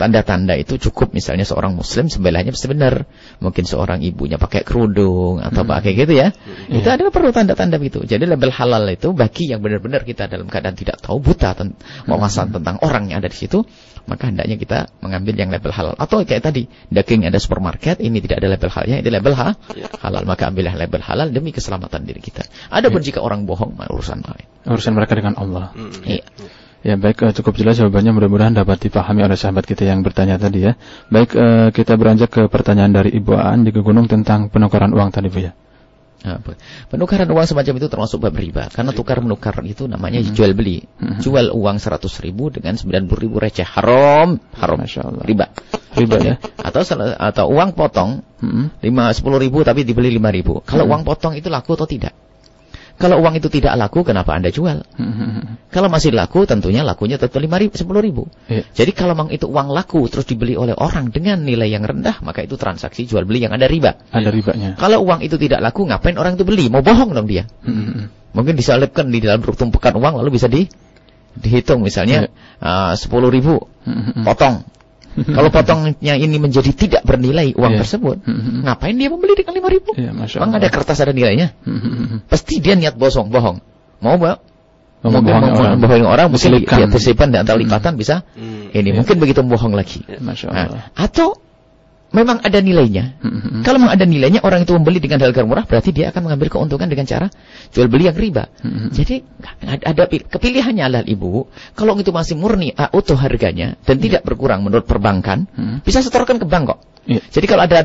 Tanda-tanda itu cukup misalnya seorang muslim sembelihannya pasti benar. Mungkin seorang ibunya pakai kerudung atau Hmm. pakai gitu ya. Iya. Itu adalah perlu tanda-tanda begitu. Jadi label halal itu bagi yang benar-benar kita dalam keadaan tidak tahu buta wawasan tentang orang yang ada di situ, maka hendaknya kita mengambil yang label halal. Atau kayak tadi, daging ada supermarket, ini tidak ada label halalnya, ini label ha- Iya. halal. Maka ambillah label halal demi keselamatan diri kita. Adapun jika orang bohong, urusan lain. Urusan mereka dengan Allah. Hmm. Iya. Ya baik eh, cukup jelas jawabannya mudah-mudahan dapat dipahami oleh sahabat kita yang bertanya tadi ya. Baik eh, kita beranjak ke pertanyaan dari Ibu Aan di Gunung tentang penukaran uang tadi Bu ya. Nah, pe- penukaran uang semacam itu termasuk bab riba. Karena tukar menukar itu namanya jual beli. Mhm. Jual uang 100 ribu dengan 90 ribu receh. Haram. Haram. Masya Allah. Riba. Riba ya. Atau atau uang potong Hmm. lima sepuluh ribu tapi dibeli lima ribu. Kalau Hmm. uang potong itu laku atau tidak? Kalau uang itu tidak laku, kenapa anda jual? (laughs) Kalau masih laku, tentunya lakunya tetap lima ribu, sepuluh ribu. Iya. Jadi kalau memang itu uang laku terus dibeli oleh orang dengan nilai yang rendah, maka itu transaksi jual beli yang ada riba. Ada ribanya. Kalau uang itu tidak laku, ngapain orang itu beli? Mau bohong dong dia. (laughs) Mungkin disalipkan di dalam tumpukan uang lalu bisa di dihitung misalnya sepuluh ribu Hmm. (laughs) potong. (laughs) Kalau potongnya ini menjadi tidak bernilai uang Iya. tersebut, (laughs) Hmm. ngapain dia membeli dengan lima ribu? Iya, Masya Emang Allah. ada kertas ada nilainya? Hmm. (laughs) Pasti dia niat bosong, bohong. Mau mbak? membohongi orang, membohongi orang mungkin dia tersimpan dan antara Hmm. lipatan bisa ini Iya. mungkin begitu bohong lagi. Masya Nah, Allah. atau memang ada nilainya. Mm-mm. Kalau memang ada nilainya orang itu membeli dengan harga murah berarti dia akan mengambil keuntungan dengan cara jual beli yang riba. Mm-mm. Jadi ada, ada pil- kepilihannya adalah ibu kalau itu masih murni ah, utuh harganya dan tidak berkurang menurut perbankan Mm. bisa setorkan ke bank kok. Iya. Jadi kalau ada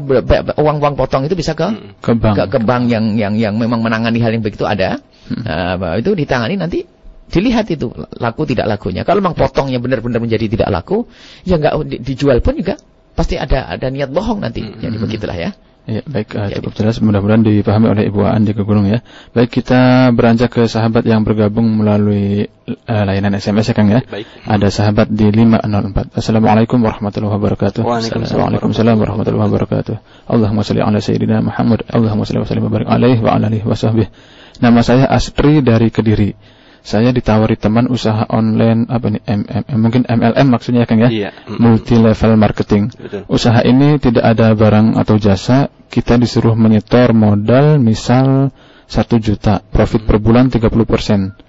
uang-uang potong itu bisa ke Ke bank. ke, ke bank yang yang yang memang menangani hal yang begitu ada. Nah, bahwa itu ditangani nanti dilihat itu laku tidak lakunya. Kalau memang potongnya benar-benar menjadi tidak laku, ya nggak di- dijual pun juga pasti ada ada niat bohong nanti. Jadi begitulah ya. Ya, baik, uh, cukup jelas. Mudah-mudahan dipahami oleh Ibu Aan di Gunung ya. Baik, kita beranjak ke sahabat yang bergabung melalui uh, layanan SMS ya Kang ya. Baik. Ada sahabat di 504. Assalamualaikum warahmatullahi wabarakatuh. Waalaikumsalam warahmatullahi wabarakatuh. Allahumma salli ala sayyidina Muhammad. Allahumma salli wa sallim wa barik alaihi wa ala alihi wa sahbihi. Nama saya Astri dari Kediri. Saya ditawari teman usaha online apa nih MM, mungkin MLM maksudnya ya Kang ya. Iya. Multi level marketing. Betul. Usaha ini tidak ada barang atau jasa, kita disuruh menyetor modal misal 1 juta, profit per bulan 30%.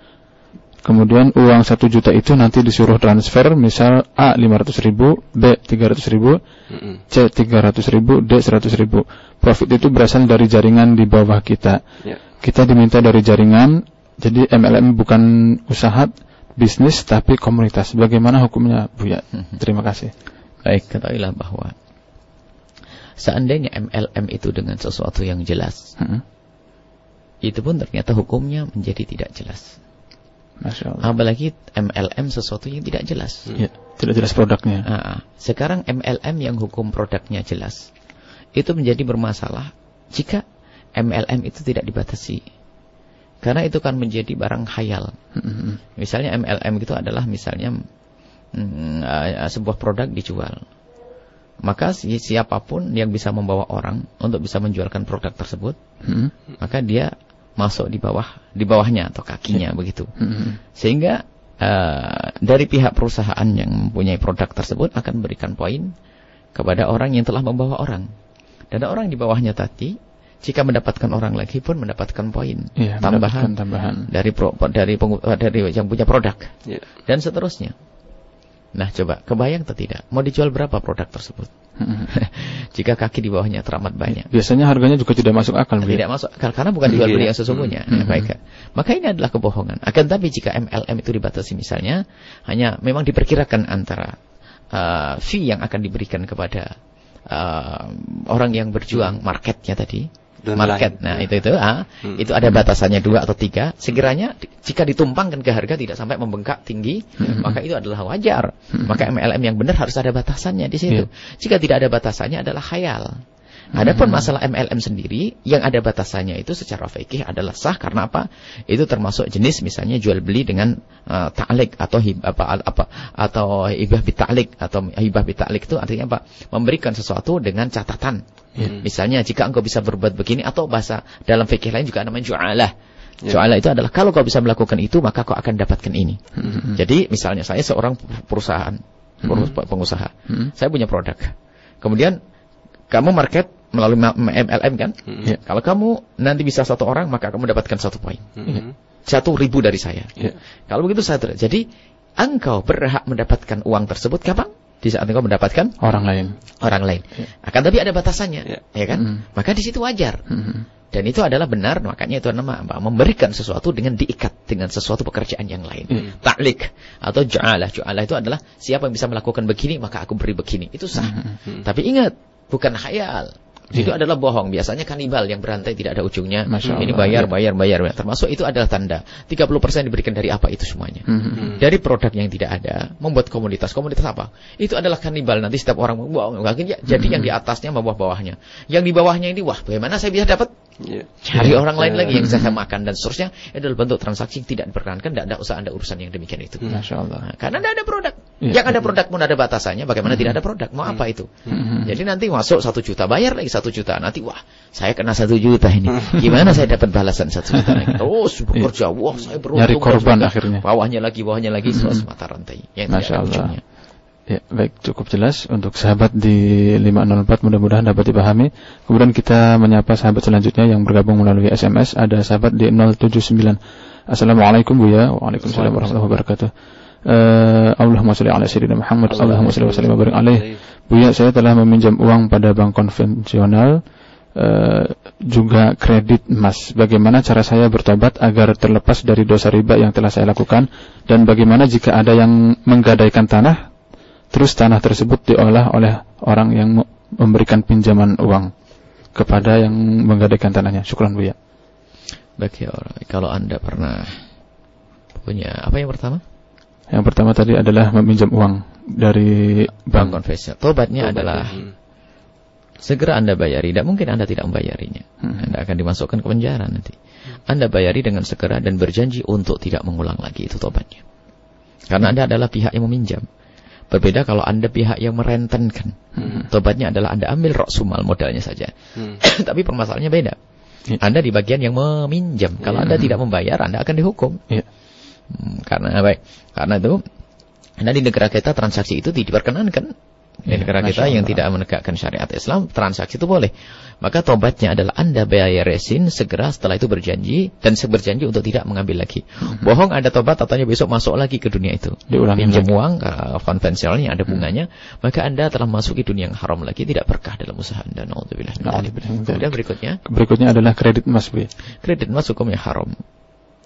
Kemudian uang 1 juta itu nanti disuruh transfer misal A 500 ribu, B 300 ribu, Mm-mm. C 300 ribu, D 100 ribu. Profit itu berasal dari jaringan di bawah kita. Ya. Kita diminta dari jaringan, jadi MLM bukan usaha bisnis tapi komunitas. Bagaimana hukumnya, Bu ya? Terima kasih. Baik, ketahuilah bahwa seandainya MLM itu dengan sesuatu yang jelas, Mm-mm. itu pun ternyata hukumnya menjadi tidak jelas. Masya Allah. Apalagi MLM sesuatu yang tidak jelas. Ya, tidak jelas produknya. Ah, sekarang MLM yang hukum produknya jelas, itu menjadi bermasalah jika MLM itu tidak dibatasi. Karena itu kan menjadi barang khayal. Mm-mm. Misalnya MLM itu adalah misalnya mm, eh, sebuah produk dijual. Maka si- siapa pun yang bisa membawa orang untuk bisa menjualkan produk tersebut, Mm-mm. maka dia masuk di bawah di bawahnya atau kakinya begitu. Mm-mm. Sehingga eh, dari pihak perusahaan yang mempunyai produk tersebut akan memberikan poin kepada orang yang telah membawa orang. Dan orang di bawahnya tadi jika mendapatkan orang lagi pun mendapatkan poin Iya, tambahan tambahan. dari pro, dari pengu- eh, dari yang punya produk Ya. dan seterusnya. Nah, coba kebayang atau tidak? Mau dijual berapa produk tersebut? Mm-mm. (laughs) Jika kaki di bawahnya teramat banyak. Biasanya harganya juga tidak masuk akal, ya? Tidak masuk akal karena bukan dijual beli Iya. yang sesungguhnya. Hmm. Ya, baik. Maka ini adalah kebohongan. Akan tapi jika MLM itu dibatasi misalnya hanya memang diperkirakan antara uh, fee yang akan diberikan kepada uh, orang yang berjuang marketnya tadi. Dan market. lain. Nah, Ya. itu itu ah, Hmm. itu ada batasannya dua atau tiga. Sekiranya jika ditumpangkan ke harga tidak sampai membengkak tinggi, Hmm. maka itu adalah wajar. Maka MLM yang benar harus ada batasannya di situ. Jika tidak ada batasannya adalah khayal. Adapun masalah MLM sendiri yang ada batasannya itu secara fikih adalah sah karena apa? Itu termasuk jenis misalnya jual beli dengan uh, ta'lik atau hib, apa apa atau hibah bita'lik atau hibah bita'lik itu artinya apa? Memberikan sesuatu dengan catatan. Misalnya jika engkau bisa berbuat begini atau bahasa dalam fikih lain juga namanya ju'alah. Ya. Ju'alah itu adalah kalau kau bisa melakukan itu maka kau akan dapatkan ini. Jadi misalnya saya seorang perusahaan perus- pengusaha. Mm-mm. Saya punya produk. Kemudian kamu market melalui MLM kan? Iya. Kalau kamu nanti bisa satu orang, maka kamu dapatkan satu poin. Mm-mm. Satu ribu dari saya. Iya. Kalau begitu saya ter- Jadi, engkau berhak mendapatkan uang tersebut kapan? Di saat engkau mendapatkan Orang lain. orang lain. Iya. Akan tapi ada batasannya. Iya. Ya kan? Mm. Maka di situ wajar. Mm-mm. Dan itu adalah benar, makanya itu nama? Memberikan sesuatu dengan diikat dengan sesuatu pekerjaan yang lain. Iya. Taklik atau ju'alah. Ju'alah itu adalah siapa yang bisa melakukan begini, maka aku beri begini. Itu sah. Mm-mm. Tapi ingat, bukan khayal. Itu Iya. adalah bohong. Biasanya kanibal yang berantai tidak ada ujungnya. Masya Ini bayar, bayar, bayar, bayar. Termasuk itu adalah tanda. 30% diberikan dari apa itu semuanya. Mm-mm. Dari produk yang tidak ada, membuat komunitas. Komunitas apa? Itu adalah kanibal. Nanti setiap orang, wah, ya, jadi yang di atasnya bawah bawahnya. Yang di bawahnya ini, wah, bagaimana saya bisa dapat? Ya. Cari Iya. orang lain Ya. lagi yang saya makan dan seterusnya. Itu adalah bentuk transaksi yang tidak diperkenankan. Tidak ada usah ada urusan yang demikian itu. Masya Allah. Nah, karena tidak ada produk. Iya. Yang ada produk pun ada batasannya. Bagaimana tidak ada produk? Mau apa itu? Mm-mm. Jadi nanti masuk satu juta, bayar lagi satu juta. Nanti wah, saya kena satu juta ini. Gimana saya dapat balasan satu juta lagi? (laughs) Terus bekerja, wah saya beruntung. Nyari korban akhirnya. Bawahnya lagi, bawahnya lagi, terus mata rantai. Yang Masya Allah. ujungnya. Ya, baik, cukup jelas untuk sahabat di 504 mudah-mudahan dapat dipahami. Kemudian kita menyapa sahabat selanjutnya yang bergabung melalui SMS. Ada sahabat di 079. Assalamualaikum Bu ya. Waalaikumsalam warahmatullahi wabarakatuh. Uh, Allahumma sholli ala sayyidina Muhammad. Allahumma sholli wa sallim wa barik alaih. Buya, saya telah meminjam uang pada bank konvensional uh, juga kredit emas. Bagaimana cara saya bertobat agar terlepas dari dosa riba yang telah saya lakukan dan bagaimana jika ada yang menggadaikan tanah terus tanah tersebut diolah oleh orang yang memberikan pinjaman uang kepada yang menggadaikan tanahnya. Syukran Buya. Bagi orang, kalau Anda pernah punya apa yang pertama? Yang pertama tadi adalah meminjam uang dari bank konvensional. Tobatnya Tobat adalah hmm. segera Anda bayari. Tidak mungkin Anda tidak membayarinya. Hmm. Anda akan dimasukkan ke penjara nanti. Anda bayari dengan segera dan berjanji untuk tidak mengulang lagi itu tobatnya. Karena Anda adalah pihak yang meminjam. Berbeda kalau Anda pihak yang merentenkan. Hmm. Tobatnya adalah Anda ambil rok sumal modalnya saja. Hmm. (coughs) Tapi permasalahannya beda. Ya. Anda di bagian yang meminjam. Kalau ya. Anda tidak membayar, Anda akan dihukum. Ya. Hmm, karena baik. Karena itu Nah di negara kita transaksi itu diperkenankan. Di ya, negara kita yang tidak menegakkan syariat Islam, transaksi itu boleh. Maka tobatnya adalah Anda bayar resin segera setelah itu berjanji dan berjanji untuk tidak mengambil lagi. Hmm. Bohong ada tobat katanya besok masuk lagi ke dunia itu. Diulangi Pinjam uang konvensionalnya ada bunganya, hmm. maka Anda telah masuki dunia yang haram lagi, tidak berkah dalam usaha Anda. Nauzubillah. Kemudian berikutnya. Berikutnya adalah kredit emas, Bu. Kredit emas hukumnya haram.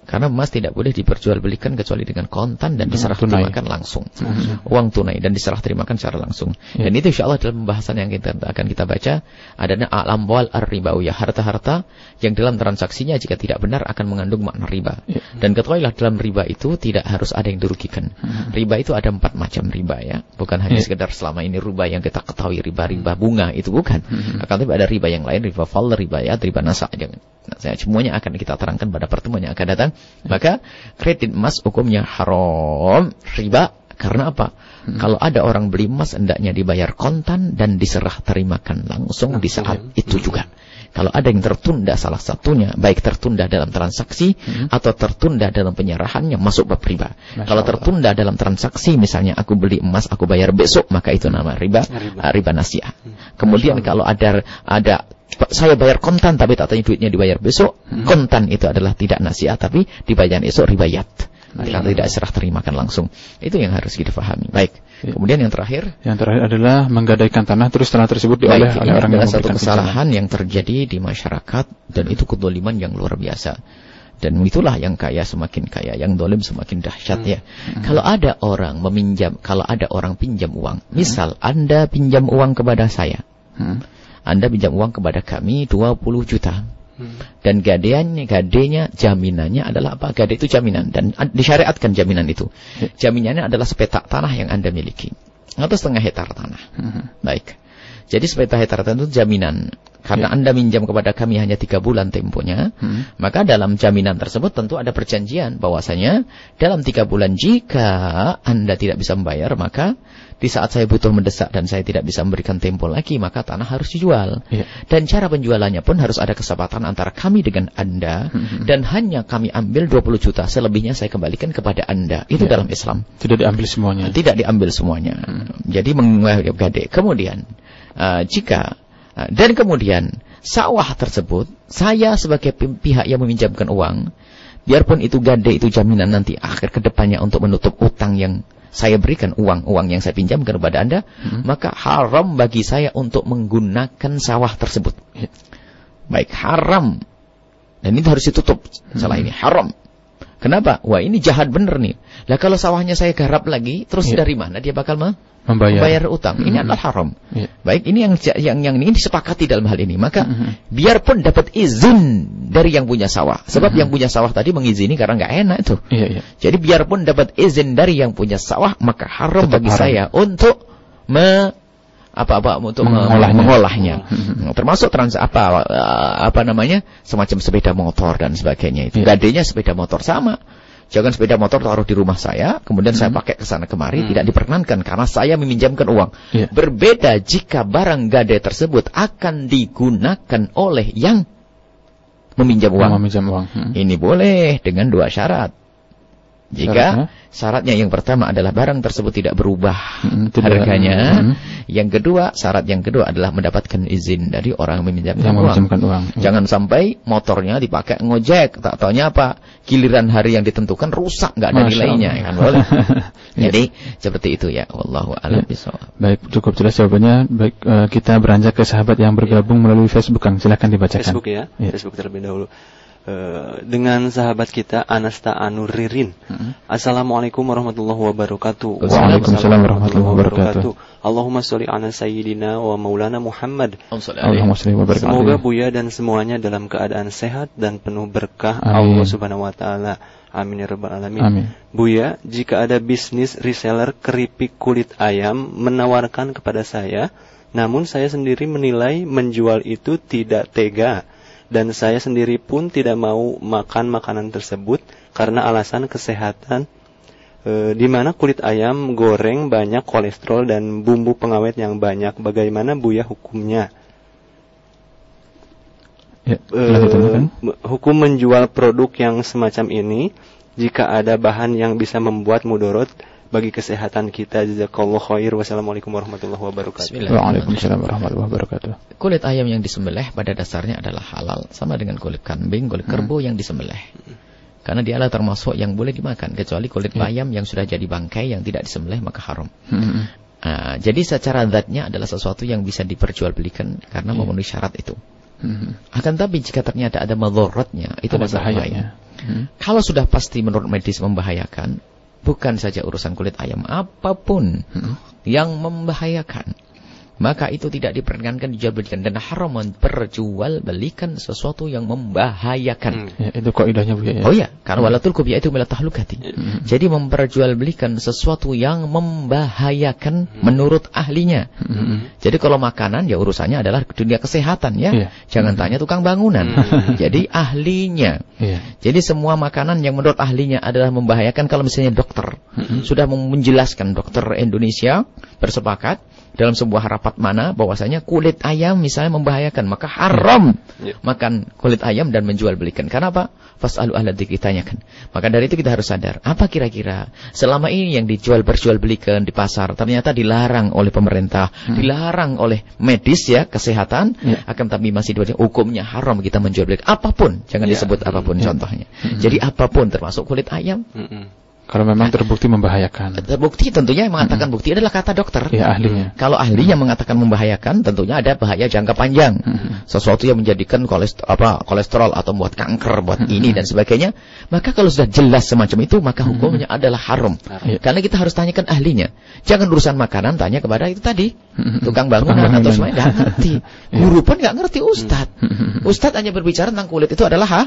Karena emas tidak boleh diperjualbelikan kecuali dengan kontan dan diserah terimakan langsung. Hmm. Uang tunai dan diserah terimakan secara langsung. Ya. Dan itu insya Allah dalam pembahasan yang kita akan kita baca adanya alam wal ar-ribawiyah, harta-harta yang dalam transaksinya jika tidak benar akan mengandung makna riba. Ya. Dan ketahuilah dalam riba itu tidak harus ada yang dirugikan. Hmm. Riba itu ada empat macam riba ya, bukan hanya ya. sekedar selama ini riba yang kita ketahui riba-riba bunga itu bukan. Hmm. Akan tapi ada riba yang lain, riba fal, riba ya, riba nasa. Jangan. Nah, semuanya akan kita terangkan pada pertemuan yang akan datang. Maka kredit emas hukumnya haram, riba. Karena apa? Hmm. Kalau ada orang beli emas hendaknya dibayar kontan dan diserah terimakan langsung di saat ya. itu hmm. Kalau ada yang tertunda salah satunya, baik tertunda dalam transaksi hmm. atau tertunda dalam penyerahannya masuk bab riba. Masya Kalau tertunda dalam transaksi, misalnya aku beli emas, aku bayar besok, maka itu nama riba, riba, riba nasiah. Hmm. Kemudian kalau ada ada saya bayar kontan tapi tak tanya duitnya dibayar besok. Hmm. Kontan itu adalah tidak nasihat tapi dibayar esok ribayat. Karena tidak serah terimakan langsung. Itu yang harus kita pahami. Baik. Ya. Kemudian yang terakhir. Yang terakhir adalah menggadaikan tanah terus tanah tersebut dioleh oleh orang yang satu kesalahan yang terjadi di masyarakat dan itu kedoliman yang luar biasa. Dan itulah yang kaya semakin kaya, yang dolim semakin dahsyat ya. Hmm. Kalau ada orang meminjam, kalau ada orang pinjam uang, misal hmm. Anda pinjam uang kepada saya, hmm. Anda pinjam uang kepada kami 20 juta. Hmm. Dan gadeannya, gadenya, jaminannya adalah apa? Gade itu jaminan dan disyariatkan jaminan itu. Ya. Jaminannya adalah sepetak tanah yang Anda miliki atau setengah hektar tanah. Hmm. Baik. Jadi sepetak hektar tanah itu jaminan. Karena ya. Anda minjam kepada kami hanya tiga bulan temponya, hmm. maka dalam jaminan tersebut tentu ada perjanjian bahwasanya dalam tiga bulan jika Anda tidak bisa membayar, maka di saat saya butuh mendesak dan saya tidak bisa memberikan tempo lagi, maka tanah harus dijual. Ya. Dan cara penjualannya pun harus ada kesepakatan antara kami dengan Anda, hmm. dan hanya kami ambil 20 juta, selebihnya saya kembalikan kepada Anda. Itu ya. dalam Islam. Tidak diambil semuanya. Tidak diambil semuanya. Hmm. Jadi menggadai. Kemudian, uh, jika uh, dan kemudian sawah tersebut, saya sebagai pihak yang meminjamkan uang, biarpun itu gade itu jaminan nanti akhir ke depannya untuk menutup utang yang saya berikan uang-uang yang saya pinjamkan kepada Anda, hmm. maka haram bagi saya untuk menggunakan sawah tersebut. Ya. Baik, haram. Dan itu harus ditutup. Salah hmm. ini, haram. Kenapa? Wah ini jahat bener nih. Lah kalau sawahnya saya garap lagi, terus ya. dari mana dia bakal membayar, membayar utang. Ini hmm. adalah haram. Ya. Baik, ini yang yang yang ini disepakati dalam hal ini. Maka hmm. biarpun dapat izin dari yang punya sawah. Sebab hmm. yang punya sawah tadi mengizini karena nggak enak itu. Ya, ya. Jadi biarpun dapat izin dari yang punya sawah, maka haram Tetap bagi haram. saya untuk me apa-apa untuk mengolahnya, mengolahnya. Hmm. termasuk trans apa apa namanya semacam sepeda motor dan sebagainya itu ya. gadenya sepeda motor sama Jangan sepeda motor taruh di rumah saya, kemudian hmm. saya pakai ke sana kemari, hmm. tidak diperkenankan karena saya meminjamkan uang. Yeah. Berbeda jika barang gade tersebut akan digunakan oleh yang meminjam uang. Meminjam uang. Hmm. Ini boleh dengan dua syarat. Jika syaratnya yang pertama adalah barang tersebut tidak berubah Mm, tidak- harganya. Mm. Yang kedua, syarat yang kedua adalah mendapatkan izin dari orang yang meminjamkan Yang uang. meminjamkan uang. Iya. Jangan sampai motornya dipakai ngojek, tak taunya apa? Giliran hari yang ditentukan rusak, nggak ada Masya nilainya, Allah. ya kan boleh. (laughs) Jadi seperti itu ya, wallahu a'lam bishawab. Baik, cukup jelas jawabannya. Baik, eh, kita beranjak ke sahabat yang bergabung melalui Facebook, Kang. Silakan dibacakan. Facebook ya, Iya. Facebook terlebih dahulu. Eh, dengan sahabat kita Anasta Anur Ririn. Assalamualaikum warahmatullahi wabarakatuh. Waalaikumsalam warahmatullahi wabarakatuh. Allahumma sholli ala sayyidina wa maulana Muhammad. Allahumma sholli wa barik Semoga. Buya dan semuanya dalam keadaan sehat dan penuh berkah Amin. Allah Subhanahu wa taala. Amin ya rabbal alamin. Amin. Buya, jika ada bisnis reseller keripik kulit ayam menawarkan kepada saya, namun saya sendiri menilai menjual itu tidak tega dan saya sendiri pun tidak mau makan makanan tersebut karena alasan kesehatan e, di mana kulit ayam goreng banyak kolesterol dan bumbu pengawet yang banyak. Bagaimana Buya hukumnya? Ya, me- hukum menjual produk yang semacam ini jika ada bahan yang bisa membuat mudorot bagi kesehatan kita jazakallahu khair wassalamualaikum warahmatullahi wabarakatuh. Waalaikumsalam warahmatullahi wabarakatuh. Kulit ayam yang disembelih pada dasarnya adalah halal, sama dengan kulit kambing, kulit kerbau yang disembelih. Karena dia adalah termasuk yang boleh dimakan, kecuali kulit Ya. ayam yang sudah jadi bangkai yang tidak disembelih maka haram. Hmm. Ah, jadi secara zatnya adalah sesuatu yang bisa diperjualbelikan karena Iya. memenuhi syarat itu. Hmm. Akan tapi jika ternyata ada madharatnya, itu Ada masalah bahayanya. lain. Hmm. Kalau sudah pasti menurut medis membahayakan, bukan saja urusan kulit ayam, apa pun Hmm. yang membahayakan, maka itu tidak diperkenankan dijual-belikan dan haram memperjualbelikan sesuatu yang membahayakan. Hmm. Ya, itu kaidahnya Bu ya. Oh iya, karena walatul kubya itu tahlukati. Hmm. Jadi memperjualbelikan sesuatu yang membahayakan menurut ahlinya. Hmm. Jadi kalau makanan ya urusannya adalah dunia kesehatan ya. Iya. Jangan tanya tukang bangunan. Hmm. (laughs) Jadi ahlinya. Iya. Jadi semua makanan yang menurut ahlinya adalah membahayakan kalau misalnya dokter Hmm. sudah menjelaskan dokter Indonesia bersepakat dalam sebuah rapat mana bahwasanya kulit ayam misalnya membahayakan maka haram Ya. makan kulit ayam dan menjual belikan. Kenapa? Fasalu ahla dzikri tanyakan. Maka dari itu kita harus sadar, apa kira-kira selama ini yang dijual berjual belikan di pasar ternyata dilarang oleh pemerintah, dilarang oleh medis ya, kesehatan, Ya. akan tapi masih dua hukumnya haram kita menjual belikan apa pun, jangan Ya. disebut apa pun Ya. contohnya. Jadi apa pun termasuk kulit ayam, Mm-mm. Kalau memang terbukti membahayakan. terbukti tentunya yang mengatakan bukti adalah kata dokter. Ya ahlinya. Kalau ahlinya mengatakan membahayakan, tentunya ada bahaya jangka panjang. Sesuatu yang menjadikan kolesterol, apa, kolesterol atau buat kanker, buat ini dan sebagainya. Maka kalau sudah jelas semacam itu, maka hukumnya adalah haram. Iya. Karena kita harus tanyakan ahlinya. Jangan urusan makanan, tanya kepada itu tadi. Tukang Tukang bangunan atau bangunan. semuanya, nggak ngerti. (laughs) Guru pun nggak ngerti Ustadz. Ustadz hanya berbicara tentang kulit itu adalah ha?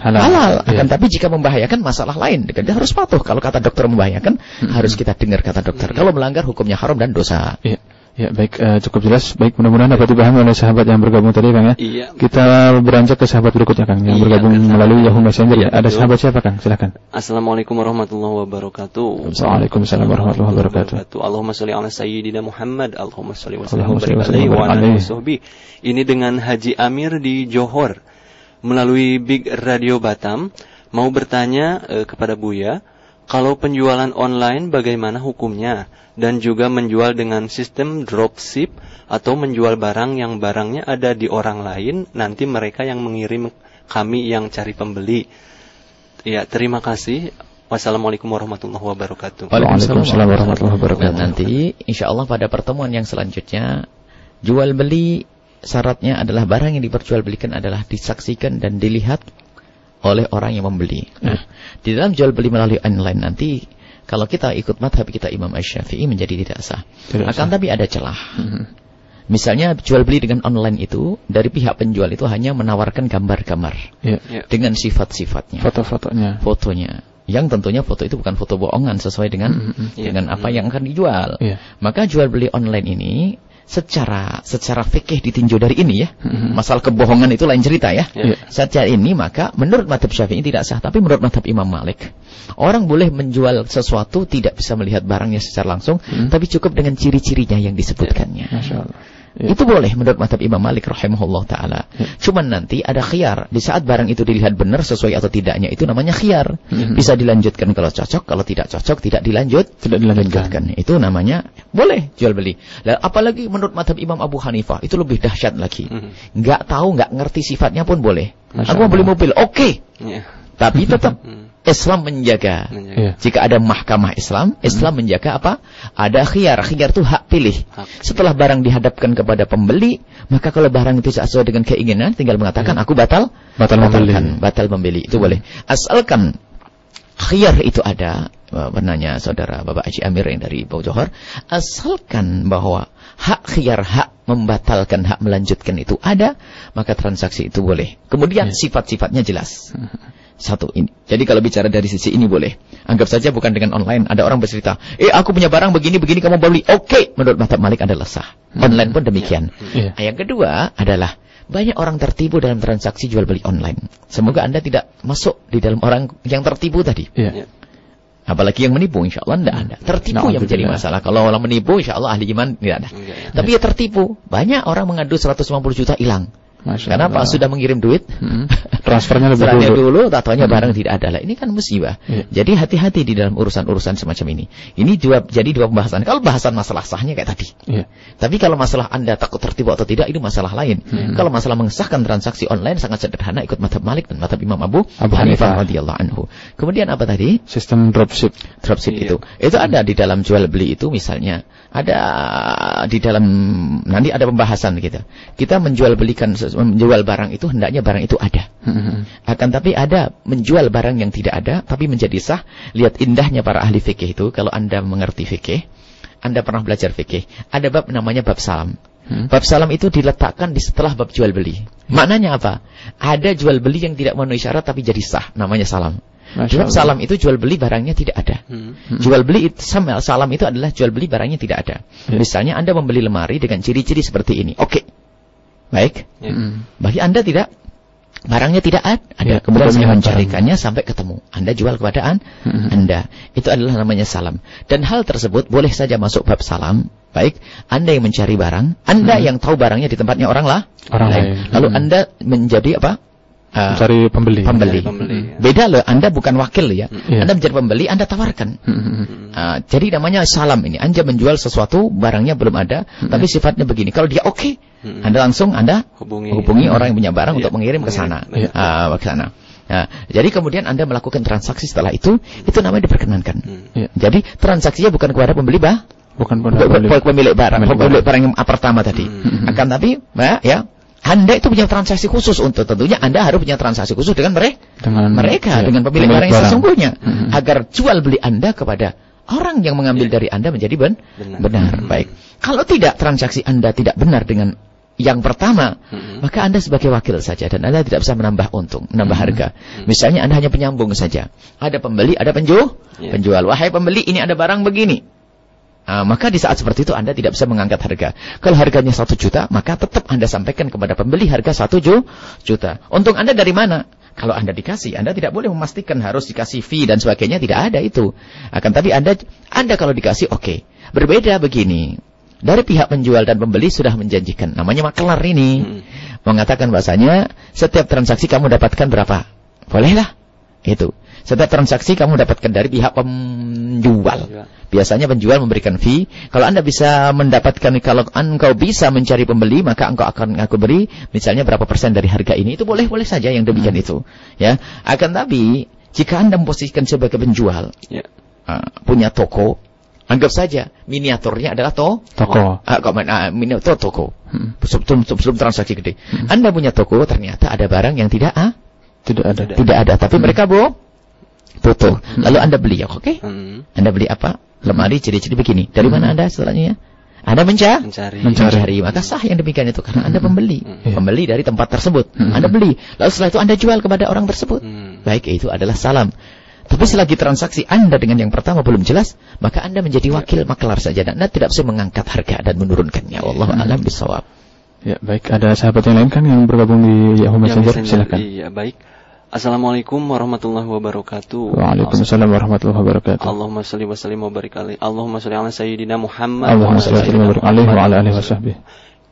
Halal. halal. Iya. Akan tapi jika membahayakan masalah lain, dia harus patuh. Kalau kata dokter membahayakan, harus kita dengar kata dokter. Kalau melanggar hukumnya haram dan dosa. Ya, ya baik eh, cukup jelas. Baik mudah-mudahan dapat dipahami oleh sahabat yang bergabung tadi Kang ya. Iya. Kita beranjak ke sahabat berikutnya Kang yang Iya, bergabung sahabat. melalui Yahoo Messenger ya. Ada sahabat siapa Kang? Silakan. Assalamualaikum warahmatullahi wabarakatuh. Waalaikumsalam warahmatullahi wabarakatuh. Allahumma sholli ala sayyidina Muhammad. Allahumma sholli wa sallim alaihi wa ala. Ini dengan Haji Amir di Johor melalui Big Radio Batam mau bertanya eh, kepada Buya, kalau penjualan online bagaimana hukumnya dan juga menjual dengan sistem dropship atau menjual barang yang barangnya ada di orang lain nanti mereka yang mengirim kami yang cari pembeli. Ya, terima kasih. Wassalamualaikum warahmatullahi wabarakatuh. Waalaikumsalam warahmatullahi wabarakatuh. Dan nanti insya Allah pada pertemuan yang selanjutnya jual beli syaratnya adalah barang yang diperjualbelikan adalah disaksikan dan dilihat oleh orang yang membeli. Nah, di dalam jual beli melalui online nanti kalau kita ikut madhab kita Imam Asy-Syafi'i menjadi tidak sah. Tidak Akan sah. tapi ada celah. Mhm. Misalnya jual beli dengan online itu dari pihak penjual itu hanya menawarkan gambar-gambar Ya. Ya. dengan sifat-sifatnya Foto-fotonya. fotonya. Yang tentunya foto itu bukan foto bohongan sesuai dengan Mhm. dengan apa yang akan dijual. Iya. Maka jual beli online ini secara secara fikih ditinjau dari ini ya. Mhm. Masalah kebohongan itu lain cerita ya. Ya. Secara ini maka menurut madhab syafi'i tidak sah. Tapi menurut madhab Imam Malik. Orang boleh menjual sesuatu tidak bisa melihat barangnya secara langsung. Mhm. Tapi cukup dengan ciri-cirinya yang disebutkannya. Masya Allah. Ya. Itu boleh menurut madhab Imam Malik rahimahullah taala. Ya. Cuman nanti ada khiar. Di saat barang itu dilihat benar sesuai atau tidaknya itu namanya khiar. Hmm. Bisa dilanjutkan kalau cocok, kalau tidak cocok tidak dilanjut, tidak dilanjutkan. Itu namanya boleh jual beli. Lah apalagi menurut madhab Imam Abu Hanifah itu lebih dahsyat lagi. Hmm. Nggak tahu, nggak ngerti sifatnya pun boleh. Masya Aku mau beli mobil, oke. Okay. Ya. Tapi tetap hmm. Islam menjaga. menjaga. Yeah. Jika ada mahkamah Islam, Islam hmm. menjaga apa? Ada khiyar. Khiyar itu hak pilih. Hak. Setelah barang dihadapkan kepada pembeli, maka kalau barang itu tidak sesuai dengan keinginan, tinggal mengatakan yeah. aku batal, batal membeli. Batal membeli. Itu hmm. boleh. Asalkan khiyar itu ada, benarnya saudara Bapak Haji Amir yang dari Bau Johor, asalkan bahwa hak khiyar, hak membatalkan, hak melanjutkan itu ada, maka transaksi itu boleh. Kemudian yeah. sifat-sifatnya jelas. Satu ini. Jadi kalau bicara dari sisi ini boleh. Anggap saja bukan dengan online. Ada orang bercerita, eh aku punya barang begini, begini kamu beli. Oke. Okay. Menurut Mata Malik adalah sah. Hmm. Online pun demikian. Yeah. Yeah. Yang kedua adalah, banyak orang tertipu dalam transaksi jual beli online. Semoga Anda tidak masuk di dalam orang yang tertipu tadi. Yeah. Apalagi yang menipu, insya Allah tidak ada. Tertipu nah, yang menjadi masalah. Kalau orang menipu, insya Allah ahli iman tidak ada. Ya. Tapi ya tertipu. Banyak orang mengadu 150 juta hilang. Masya Kenapa? Allah. Sudah mengirim duit, hmm. (laughs) transfernya lebih dulu. dulu, tatonya hmm. barang tidak ada. Lah, ini kan musibah. Yeah. Jadi hati-hati di dalam urusan-urusan semacam ini. Ini dua, jadi dua pembahasan. Kalau bahasan masalah sahnya kayak tadi. Yeah. Tapi kalau masalah Anda takut tertipu atau tidak, itu masalah lain. Hmm. Kalau masalah mengesahkan transaksi online sangat sederhana ikut madhab Malik dan madhab Imam Abu, Abu Hanifah radhiyallahu anhu. Kemudian apa tadi? Sistem dropship. Dropship yeah. itu. Itu ada di dalam jual beli itu misalnya. Ada di dalam nanti ada pembahasan gitu. Kita menjual belikan menjual barang itu hendaknya barang itu ada. Hmm. Akan tapi ada menjual barang yang tidak ada tapi menjadi sah. Lihat indahnya para ahli fikih itu kalau Anda mengerti fikih, Anda pernah belajar fikih, ada bab namanya bab salam. Hmm. Bab salam itu diletakkan di setelah bab jual beli. Maknanya apa? Ada jual beli yang tidak memenuhi syarat tapi jadi sah, namanya salam. Dalam salam itu jual beli barangnya tidak ada. Hmm. Jual beli itu, salam itu adalah jual beli barangnya tidak ada. Hmm. Misalnya Anda membeli lemari dengan ciri-ciri seperti ini. Oke. Okay. Baik. Hmm. Bagi Anda tidak barangnya tidak ada. Ya, Kemudian saya mencarikannya sampai ketemu. Anda jual kepada hmm. Anda. Itu adalah namanya salam. Dan hal tersebut boleh saja masuk bab salam. Baik, Anda yang mencari barang, Anda hmm. yang tahu barangnya di tempatnya orang lah. Orang lain. Lalu hmm. Anda menjadi apa? Uh, cari pembeli. Pembeli. pembeli ya. Beda loh, Anda bukan wakil ya. Yeah. Anda menjadi pembeli, Anda tawarkan. uh, jadi namanya salam ini. Anda menjual sesuatu, barangnya belum ada, tapi sifatnya begini. Kalau dia oke, okay, Anda langsung Anda hubungi, hubungi orang yang punya barang yeah. untuk mengirim ke sana. Yeah. Uh, ke sana. Nah, jadi kemudian Anda melakukan transaksi setelah itu, itu namanya diperkenankan. Yeah. Jadi transaksinya bukan kepada pembeli bah, bukan kepada pemilik, pemilik barang, pemilik barang yang pertama tadi. Hmm. Akan tapi, ya, anda itu punya transaksi khusus untuk tentunya Anda harus punya transaksi khusus dengan mereka, dengan mereka, ya, dengan pemilik barang yang sesungguhnya, hmm. agar jual beli Anda kepada orang yang mengambil ya. dari Anda menjadi ben benar. benar. Hmm. Baik. Kalau tidak transaksi Anda tidak benar dengan yang pertama, hmm. maka Anda sebagai wakil saja dan Anda tidak bisa menambah untung, menambah hmm. harga. Hmm. Misalnya Anda hanya penyambung saja. Ada pembeli, ada penjual, yeah. penjual. Wahai pembeli, ini ada barang begini. Uh, maka di saat seperti itu Anda tidak bisa mengangkat harga. Kalau harganya satu juta, maka tetap Anda sampaikan kepada pembeli harga satu juta. Untung Anda dari mana? Kalau Anda dikasih, Anda tidak boleh memastikan harus dikasih fee dan sebagainya, tidak ada itu. Akan tapi Anda Anda kalau dikasih oke. Okay. Berbeda begini. Dari pihak penjual dan pembeli sudah menjanjikan. Namanya makelar ini. Hmm. Mengatakan bahasanya, setiap transaksi kamu dapatkan berapa? Bolehlah. Itu. Setiap transaksi kamu dapatkan dari pihak penjual. Iya. Biasanya penjual memberikan fee. Kalau Anda bisa mendapatkan, kalau engkau bisa mencari pembeli, maka engkau akan aku beri misalnya berapa persen dari harga ini. Itu boleh-boleh saja yang demikian hmm. itu. Ya, Akan tapi, jika Anda memposisikan sebagai penjual, yeah. uh, punya toko, Anggap saja miniaturnya adalah to toko. Uh, uh, miniatur toko. Hmm. Sebelum, sebelum transaksi gede. Hmm. Anda punya toko ternyata ada barang yang tidak ah, tidak ada. Tidak ada, tapi hmm. mereka boh butuh. Lalu Anda beli, ya, oke? Okay? Hmm. Anda beli apa? Lemari ciri-ciri begini. Dari hmm. mana Anda setelahnya? Anda mencari, mencari, mencari. Maka sah yang demikian itu karena Anda pembeli, hmm. pembeli dari tempat tersebut. Hmm. Anda beli, lalu setelah itu Anda jual kepada orang tersebut. Hmm. Baik, itu adalah salam. Tapi selagi transaksi Anda dengan yang pertama belum jelas, maka Anda menjadi wakil maklar saja dan Anda tidak bisa mengangkat harga dan menurunkannya. Allah hmm. alam bisawab. Ya, baik. Ada sahabat yang lain kan yang bergabung di Yahoo Messenger? Ya, Silakan. Iya, baik. Assalamualaikum warahmatullahi wabarakatuh. Waalaikumsalam warahmatullahi wabarakatuh. Allahumma salli wa sallim wa barik alaihi. Allahumma salli ala sayyidina Muhammad. Allahumma salli wa sallim wa barik alaihi wa ala alihi wa sahbihi.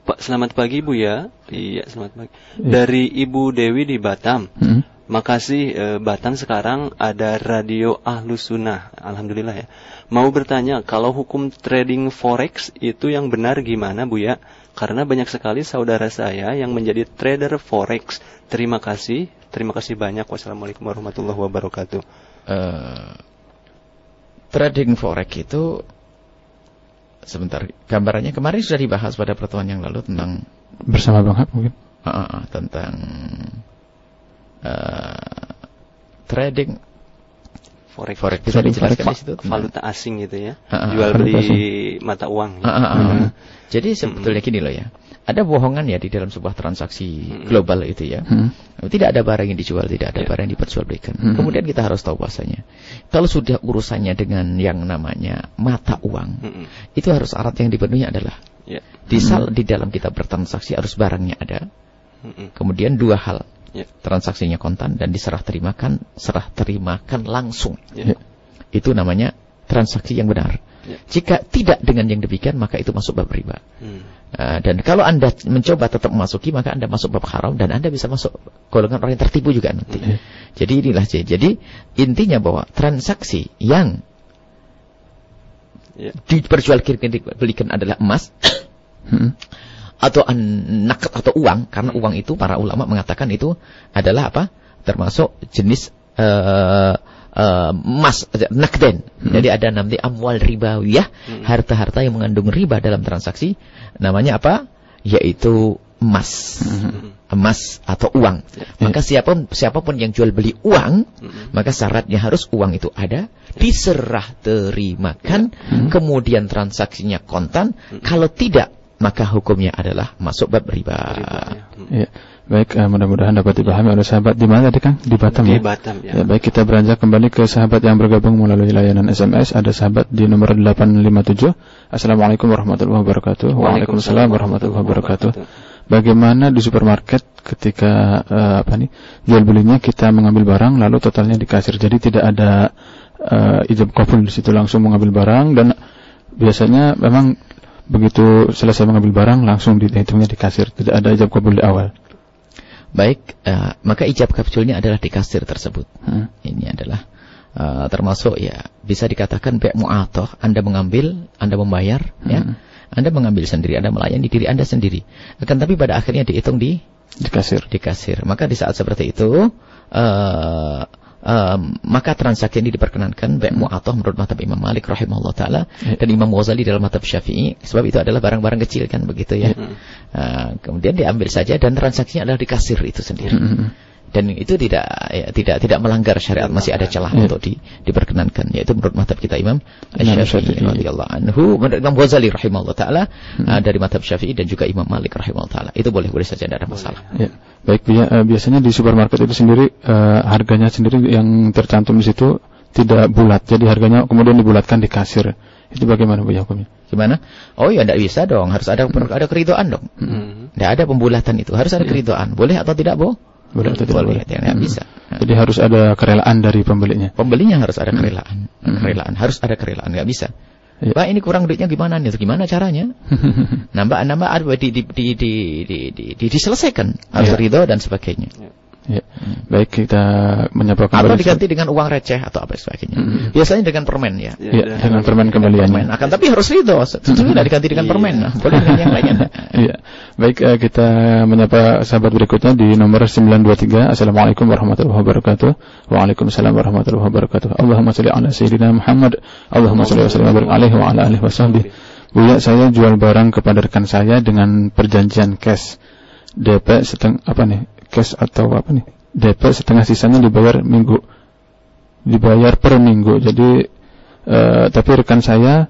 Pak, selamat pagi Bu ya. Iya, selamat pagi. Dari Ibu Dewi di Batam. Hmm. Makasih eh, Batam sekarang ada radio Ahlus Sunnah. Alhamdulillah ya. Mau bertanya, kalau hukum trading forex itu yang benar gimana Bu ya? Karena banyak sekali saudara saya yang menjadi trader forex. Terima kasih. Terima kasih banyak. Wassalamualaikum warahmatullahi wabarakatuh. Eh, trading forex itu sebentar gambarannya kemarin sudah dibahas pada pertemuan yang lalu tentang Bersama Bang Hab mungkin. ah, ah, tentang eh, trading Forex. forex bisa dijelaskan forex, di situ tentang- Valuta asing gitu ya. Ah, ah, Jual beli mata uang. Ah, ah, ah. Hmm. Jadi sebetulnya gini loh ya. Ada bohongan ya di dalam sebuah transaksi Mm-mm. global itu ya. Hmm. Tidak ada barang yang dijual, tidak ada Ya. barang yang diperjualbelikan. Mm-mm. Kemudian kita harus tahu bahasanya. Kalau sudah urusannya dengan yang namanya mata uang, Mm-mm. itu harus syarat yang dipenuhi adalah Ya. di, sal- di dalam kita bertransaksi harus barangnya ada. Mm-mm. Kemudian dua hal. Ya. Transaksinya kontan dan diserah terimakan, serah terimakan langsung. Ya. Itu namanya transaksi yang benar. Ya. Jika tidak dengan yang demikian, maka itu masuk bab riba. Hmm. Uh, dan kalau Anda mencoba tetap memasuki, maka Anda masuk bab haram dan Anda bisa masuk golongan orang yang tertipu juga nanti. Iya. Jadi inilah. Jadi intinya bahwa transaksi yang Ya. diperjualbelikan adalah emas (coughs) Hmm. atau nakat atau uang karena uang itu para ulama mengatakan itu adalah apa? termasuk jenis eh, eh, emas nakden. Jadi ada nanti amwal ribawiyah, Hmm. harta-harta yang mengandung riba dalam transaksi namanya apa? yaitu emas. Hmm. Emas atau uang. Maka siapa pun siapa pun yang jual beli uang, Hmm. maka syaratnya harus uang itu ada, diserah terimakan, kemudian transaksinya kontan. Kalau tidak, maka hukumnya adalah masuk bab riba. Riba, ya. Baik, eh, mudah-mudahan dapat dipahami oleh sahabat di mana tadi Kang? Di Batam Di ya. Batam ya. Ya, baik kita beranjak kembali ke sahabat yang bergabung melalui layanan SMS. Ada sahabat di nomor 857. Assalamualaikum warahmatullahi wabarakatuh. Waalaikumsalam warahmatullahi wabarakatuh. Bagaimana di supermarket ketika eh, apa nih jual belinya kita mengambil barang lalu totalnya di kasir. Jadi tidak ada eh, ijab kabul di situ langsung mengambil barang dan biasanya memang begitu selesai mengambil barang langsung dihitungnya di kasir. Tidak ada ijab kabul di awal. Baik, eh, maka ijab kapsulnya adalah di kasir tersebut. Hmm. Ini adalah eh, termasuk ya bisa dikatakan pihak mu'atoh. Anda mengambil, Anda membayar, ya. Hmm. Anda mengambil sendiri, Anda melayani diri Anda sendiri. Akan tapi pada akhirnya dihitung di Di kasir. di kasir. Maka di saat seperti itu, eh, eh, maka transaksi ini diperkenankan baik mu'atoh menurut mata Imam Malik rahimahullah taala Ya. dan Imam Ghazali dalam mata Syafi'i sebab itu adalah barang-barang kecil kan begitu ya. Hmm. Eh, kemudian diambil saja dan transaksinya adalah di kasir itu sendiri. Hmm. Dan itu tidak ya, tidak tidak melanggar syariat, masih ada celah Ya. untuk di, diperkenankan yaitu menurut mazhab kita Imam Syafi'i radhiyallahu anhu, menurut Imam Ghazali rahimahullah taala eh, dari mazhab Syafi'i dan juga Imam Malik rahimahullah taala. Itu boleh boleh saja tidak ada masalah. Ya, baik eh, biasanya di supermarket itu sendiri eh, harganya sendiri yang tercantum di situ tidak bulat, jadi harganya kemudian dibulatkan di kasir. Itu bagaimana Bu ya hukumnya? Gimana? Oh ya tidak bisa dong, harus ada ada keridoan dong. Hmm. Tidak ada pembulatan itu, harus ada keridoan. Boleh atau tidak, Bu? Boleh atau tidak boleh? Ya, nggak Hmm. bisa. Jadi harus ada kerelaan dari pembelinya. Pembelinya harus ada kerelaan. Kerelaan harus ada kerelaan, nggak bisa. Ya. Pak ini kurang duitnya gimana nih? Gimana caranya? (laughs) Nambah nambah ada di di di di di, di, di- diselesaikan harus Ya. ridho dan sebagainya. ya. Baik kita menyapa Atau kembali. diganti dengan uang receh atau apa sebagainya. Biasanya dengan permen ya. Ya, Ya, dengan permen Permen. kembaliannya. Akan tapi harus ridho. Tentunya tidak diganti dengan Iya. permen. Nah, boleh dengan yang lainnya. (laughs) Iya. Baik eh, kita menyapa sahabat berikutnya di nomor 923. Assalamualaikum warahmatullahi wabarakatuh. Waalaikumsalam warahmatullahi wabarakatuh. Allahumma shalli ala sayyidina Muhammad. Allahumma shalli wa sallim wa barik alaihi wa ala alihi washabbihi. Buya, saya jual barang kepada rekan saya dengan perjanjian cash. DP setengah apa nih? Cash atau apa nih? DP setengah sisanya dibayar minggu. Dibayar per minggu. Jadi eh, tapi rekan saya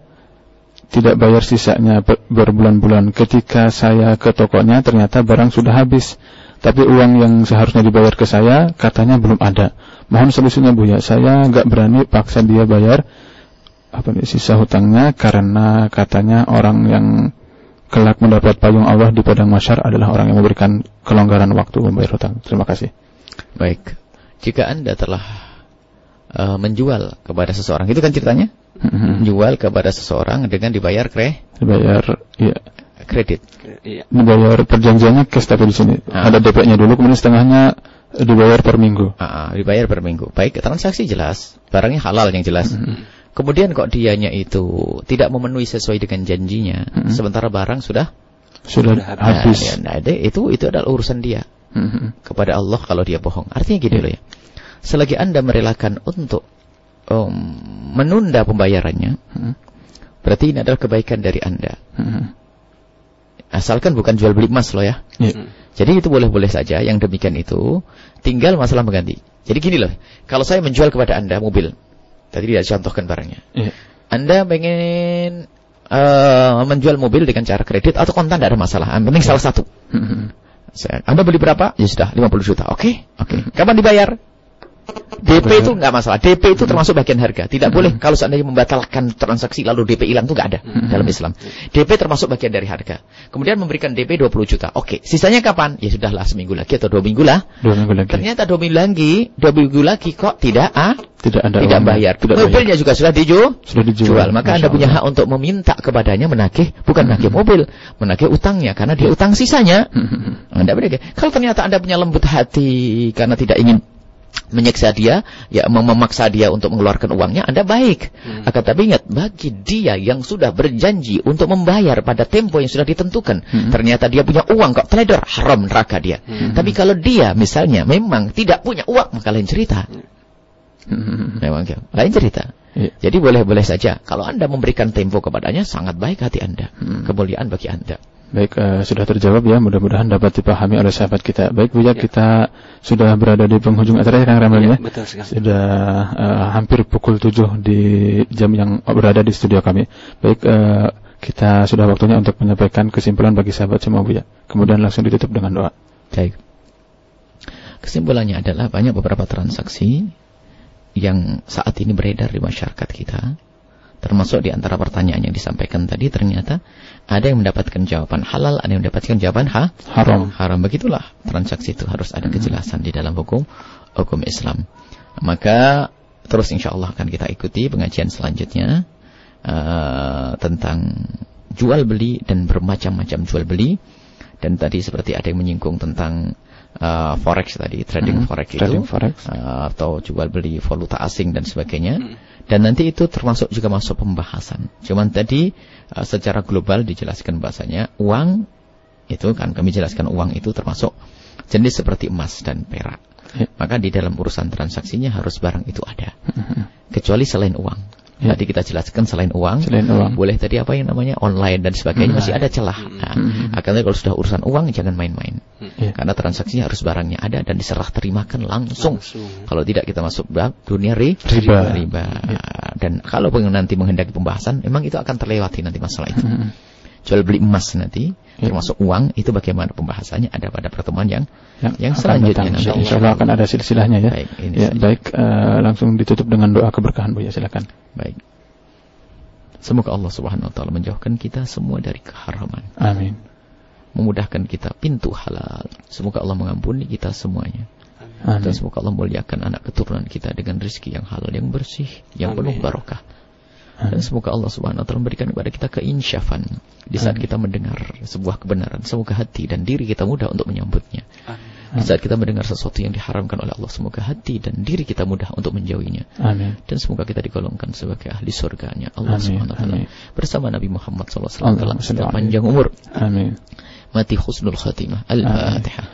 tidak bayar sisanya ber- berbulan-bulan. Ketika saya ke tokonya ternyata barang sudah habis. Tapi uang yang seharusnya dibayar ke saya katanya belum ada. Mohon solusinya Bu ya. Saya nggak berani paksa dia bayar apa nih sisa hutangnya karena katanya orang yang kelak mendapat payung Allah di padang masyar adalah orang yang memberikan kelonggaran waktu membayar hutang. Terima kasih. Baik. Jika Anda telah uh, menjual kepada seseorang. Itu kan ceritanya? Mhm. Jual kepada seseorang dengan dibayar kre Dibayar, iya. kredit. Iya. Dibayar perjanjiannya cash tapi di sini Ah. ada DP-nya dulu, kemudian setengahnya dibayar per minggu. Ah, dibayar per minggu. Baik, transaksi jelas, barangnya halal yang jelas. Kemudian kok dianya itu tidak memenuhi sesuai dengan janjinya, Mhm. sementara barang sudah Sudah Sudah habis. Nah, ya, nah, itu- itu itu adalah urusan dia Mhm. kepada Allah kalau dia bohong. Artinya gini loh ya. Selagi Anda merelakan untuk um, menunda pembayarannya, Mhm. berarti ini adalah kebaikan dari Anda. Mhm. Asalkan bukan jual beli emas loh ya. Iya. Jadi itu boleh-boleh saja yang demikian itu tinggal masalah mengganti. Jadi gini loh, kalau saya menjual kepada Anda mobil, tadi tidak contohkan barangnya. Iya. Anda pengen eh, menjual mobil dengan cara kredit atau kontan tidak ada masalah. Yang penting salah satu. Saya- Anda beli berapa? Ya sudah, 50 juta. Oke, oke. Kapan dibayar? DP itu nggak masalah. DP itu termasuk bagian harga. Tidak boleh kalau seandainya membatalkan transaksi lalu DP hilang itu nggak ada dalam Islam. DP termasuk bagian dari harga. Kemudian memberikan DP 20 juta. Oke, sisanya kapan? Ya sudahlah seminggu lagi atau dua minggu lah. Dua minggu lagi. Ternyata dua minggu lagi, dua minggu lagi kok tidak ah, tidak ada tidak bayar. Tidak bayar. Mobilnya juga sudah dijual. Sudah dijual. Jual. Maka Anda Masya punya Allah. hak untuk meminta kepadanya menagih, bukan menagih mobil, menagih utangnya karena dia utang sisanya. Mhm. Anda beri. Kalau ternyata Anda punya lembut hati karena tidak ingin menyiksa dia, ya mem- memaksa dia untuk mengeluarkan uangnya, Anda baik. Akan tapi ingat, bagi dia yang sudah berjanji untuk membayar pada tempo yang sudah ditentukan, ternyata dia punya uang kok teledor, haram neraka dia. Tapi kalau dia misalnya memang tidak punya uang, maka lain cerita. Mhm. (laughs) Memang ya, lain cerita. Iya. Jadi boleh-boleh saja. Kalau Anda memberikan tempo kepadanya, sangat baik hati Anda. Kemuliaan bagi Anda. Baik, eh, sudah terjawab ya. Mudah-mudahan dapat dipahami oleh sahabat kita. Baik, Buya, kita sudah berada di penghujung acara ya, Kang Ramel Iya, ya. betul sekali. Sudah eh, hampir pukul 7 di jam yang berada di studio kami. Baik, eh, kita sudah waktunya untuk menyampaikan kesimpulan bagi sahabat semua, Buya. Kemudian langsung ditutup dengan doa. Baik. Kesimpulannya adalah banyak beberapa transaksi yang saat ini beredar di masyarakat kita. Termasuk di antara pertanyaan yang disampaikan tadi ternyata ada yang mendapatkan jawaban halal, ada yang mendapatkan jawaban ha? Haram. Haram. Begitulah transaksi itu harus ada kejelasan di dalam hukum hukum Islam. Maka terus insya Allah akan kita ikuti pengajian selanjutnya eh, tentang jual beli dan bermacam-macam jual beli. Dan tadi seperti ada yang menyinggung tentang eh, forex tadi, trading Hmm, forex trading itu, forex. eh, atau jual beli valuta asing dan sebagainya. Dan nanti itu termasuk juga masuk pembahasan. Cuman tadi eh, secara global dijelaskan bahasanya uang itu kan kami jelaskan uang itu termasuk jenis seperti emas dan perak. Ya. Maka di dalam urusan transaksinya harus barang itu ada. Kecuali selain uang. Ya. Tadi kita jelaskan selain uang, Selain uang. boleh tadi apa yang namanya online dan sebagainya masih ada celah. Nah, Hmm. akan kalau sudah urusan uang jangan main-main. Ya. Karena transaksinya harus barangnya ada dan diserah terimakan langsung. Langsung. Kalau tidak kita masuk bab dunia ri, Riba. riba. Dan kalau pengen nanti menghendaki pembahasan, memang itu akan terlewati nanti masalah itu. Mhm. Jual beli emas nanti, Ya. termasuk uang, itu bagaimana pembahasannya ada pada pertemuan yang yang akan selanjutnya nanti. Insya Allah akan ada silsilahnya ya. Baik, ini ya, saja. baik eh, langsung ditutup dengan doa keberkahan Buya, silakan. Baik. Semoga Allah Subhanahu wa taala menjauhkan kita semua dari keharaman, Amin. memudahkan kita pintu halal. Semoga Allah mengampuni kita semuanya. Dan Amin. semoga Allah muliakan anak keturunan kita dengan rezeki yang halal, yang bersih, yang penuh Amin. barokah. Dan semoga Allah Subhanahu wa taala memberikan kepada kita keinsyafan di saat Amin. kita mendengar sebuah kebenaran. Semoga hati dan diri kita mudah untuk menyambutnya. Amin. Di saat kita mendengar sesuatu yang diharamkan oleh Allah, semoga hati dan diri kita mudah untuk menjauhinya. Amin. Dan semoga kita digolongkan sebagai ahli surganya Allah Amin, Subhanahu wa taala bersama Nabi Muhammad sallallahu alaihi Allahumma wasallam salli dalam panjang umur Amin. mati husnul khatimah. Al-Fatihah.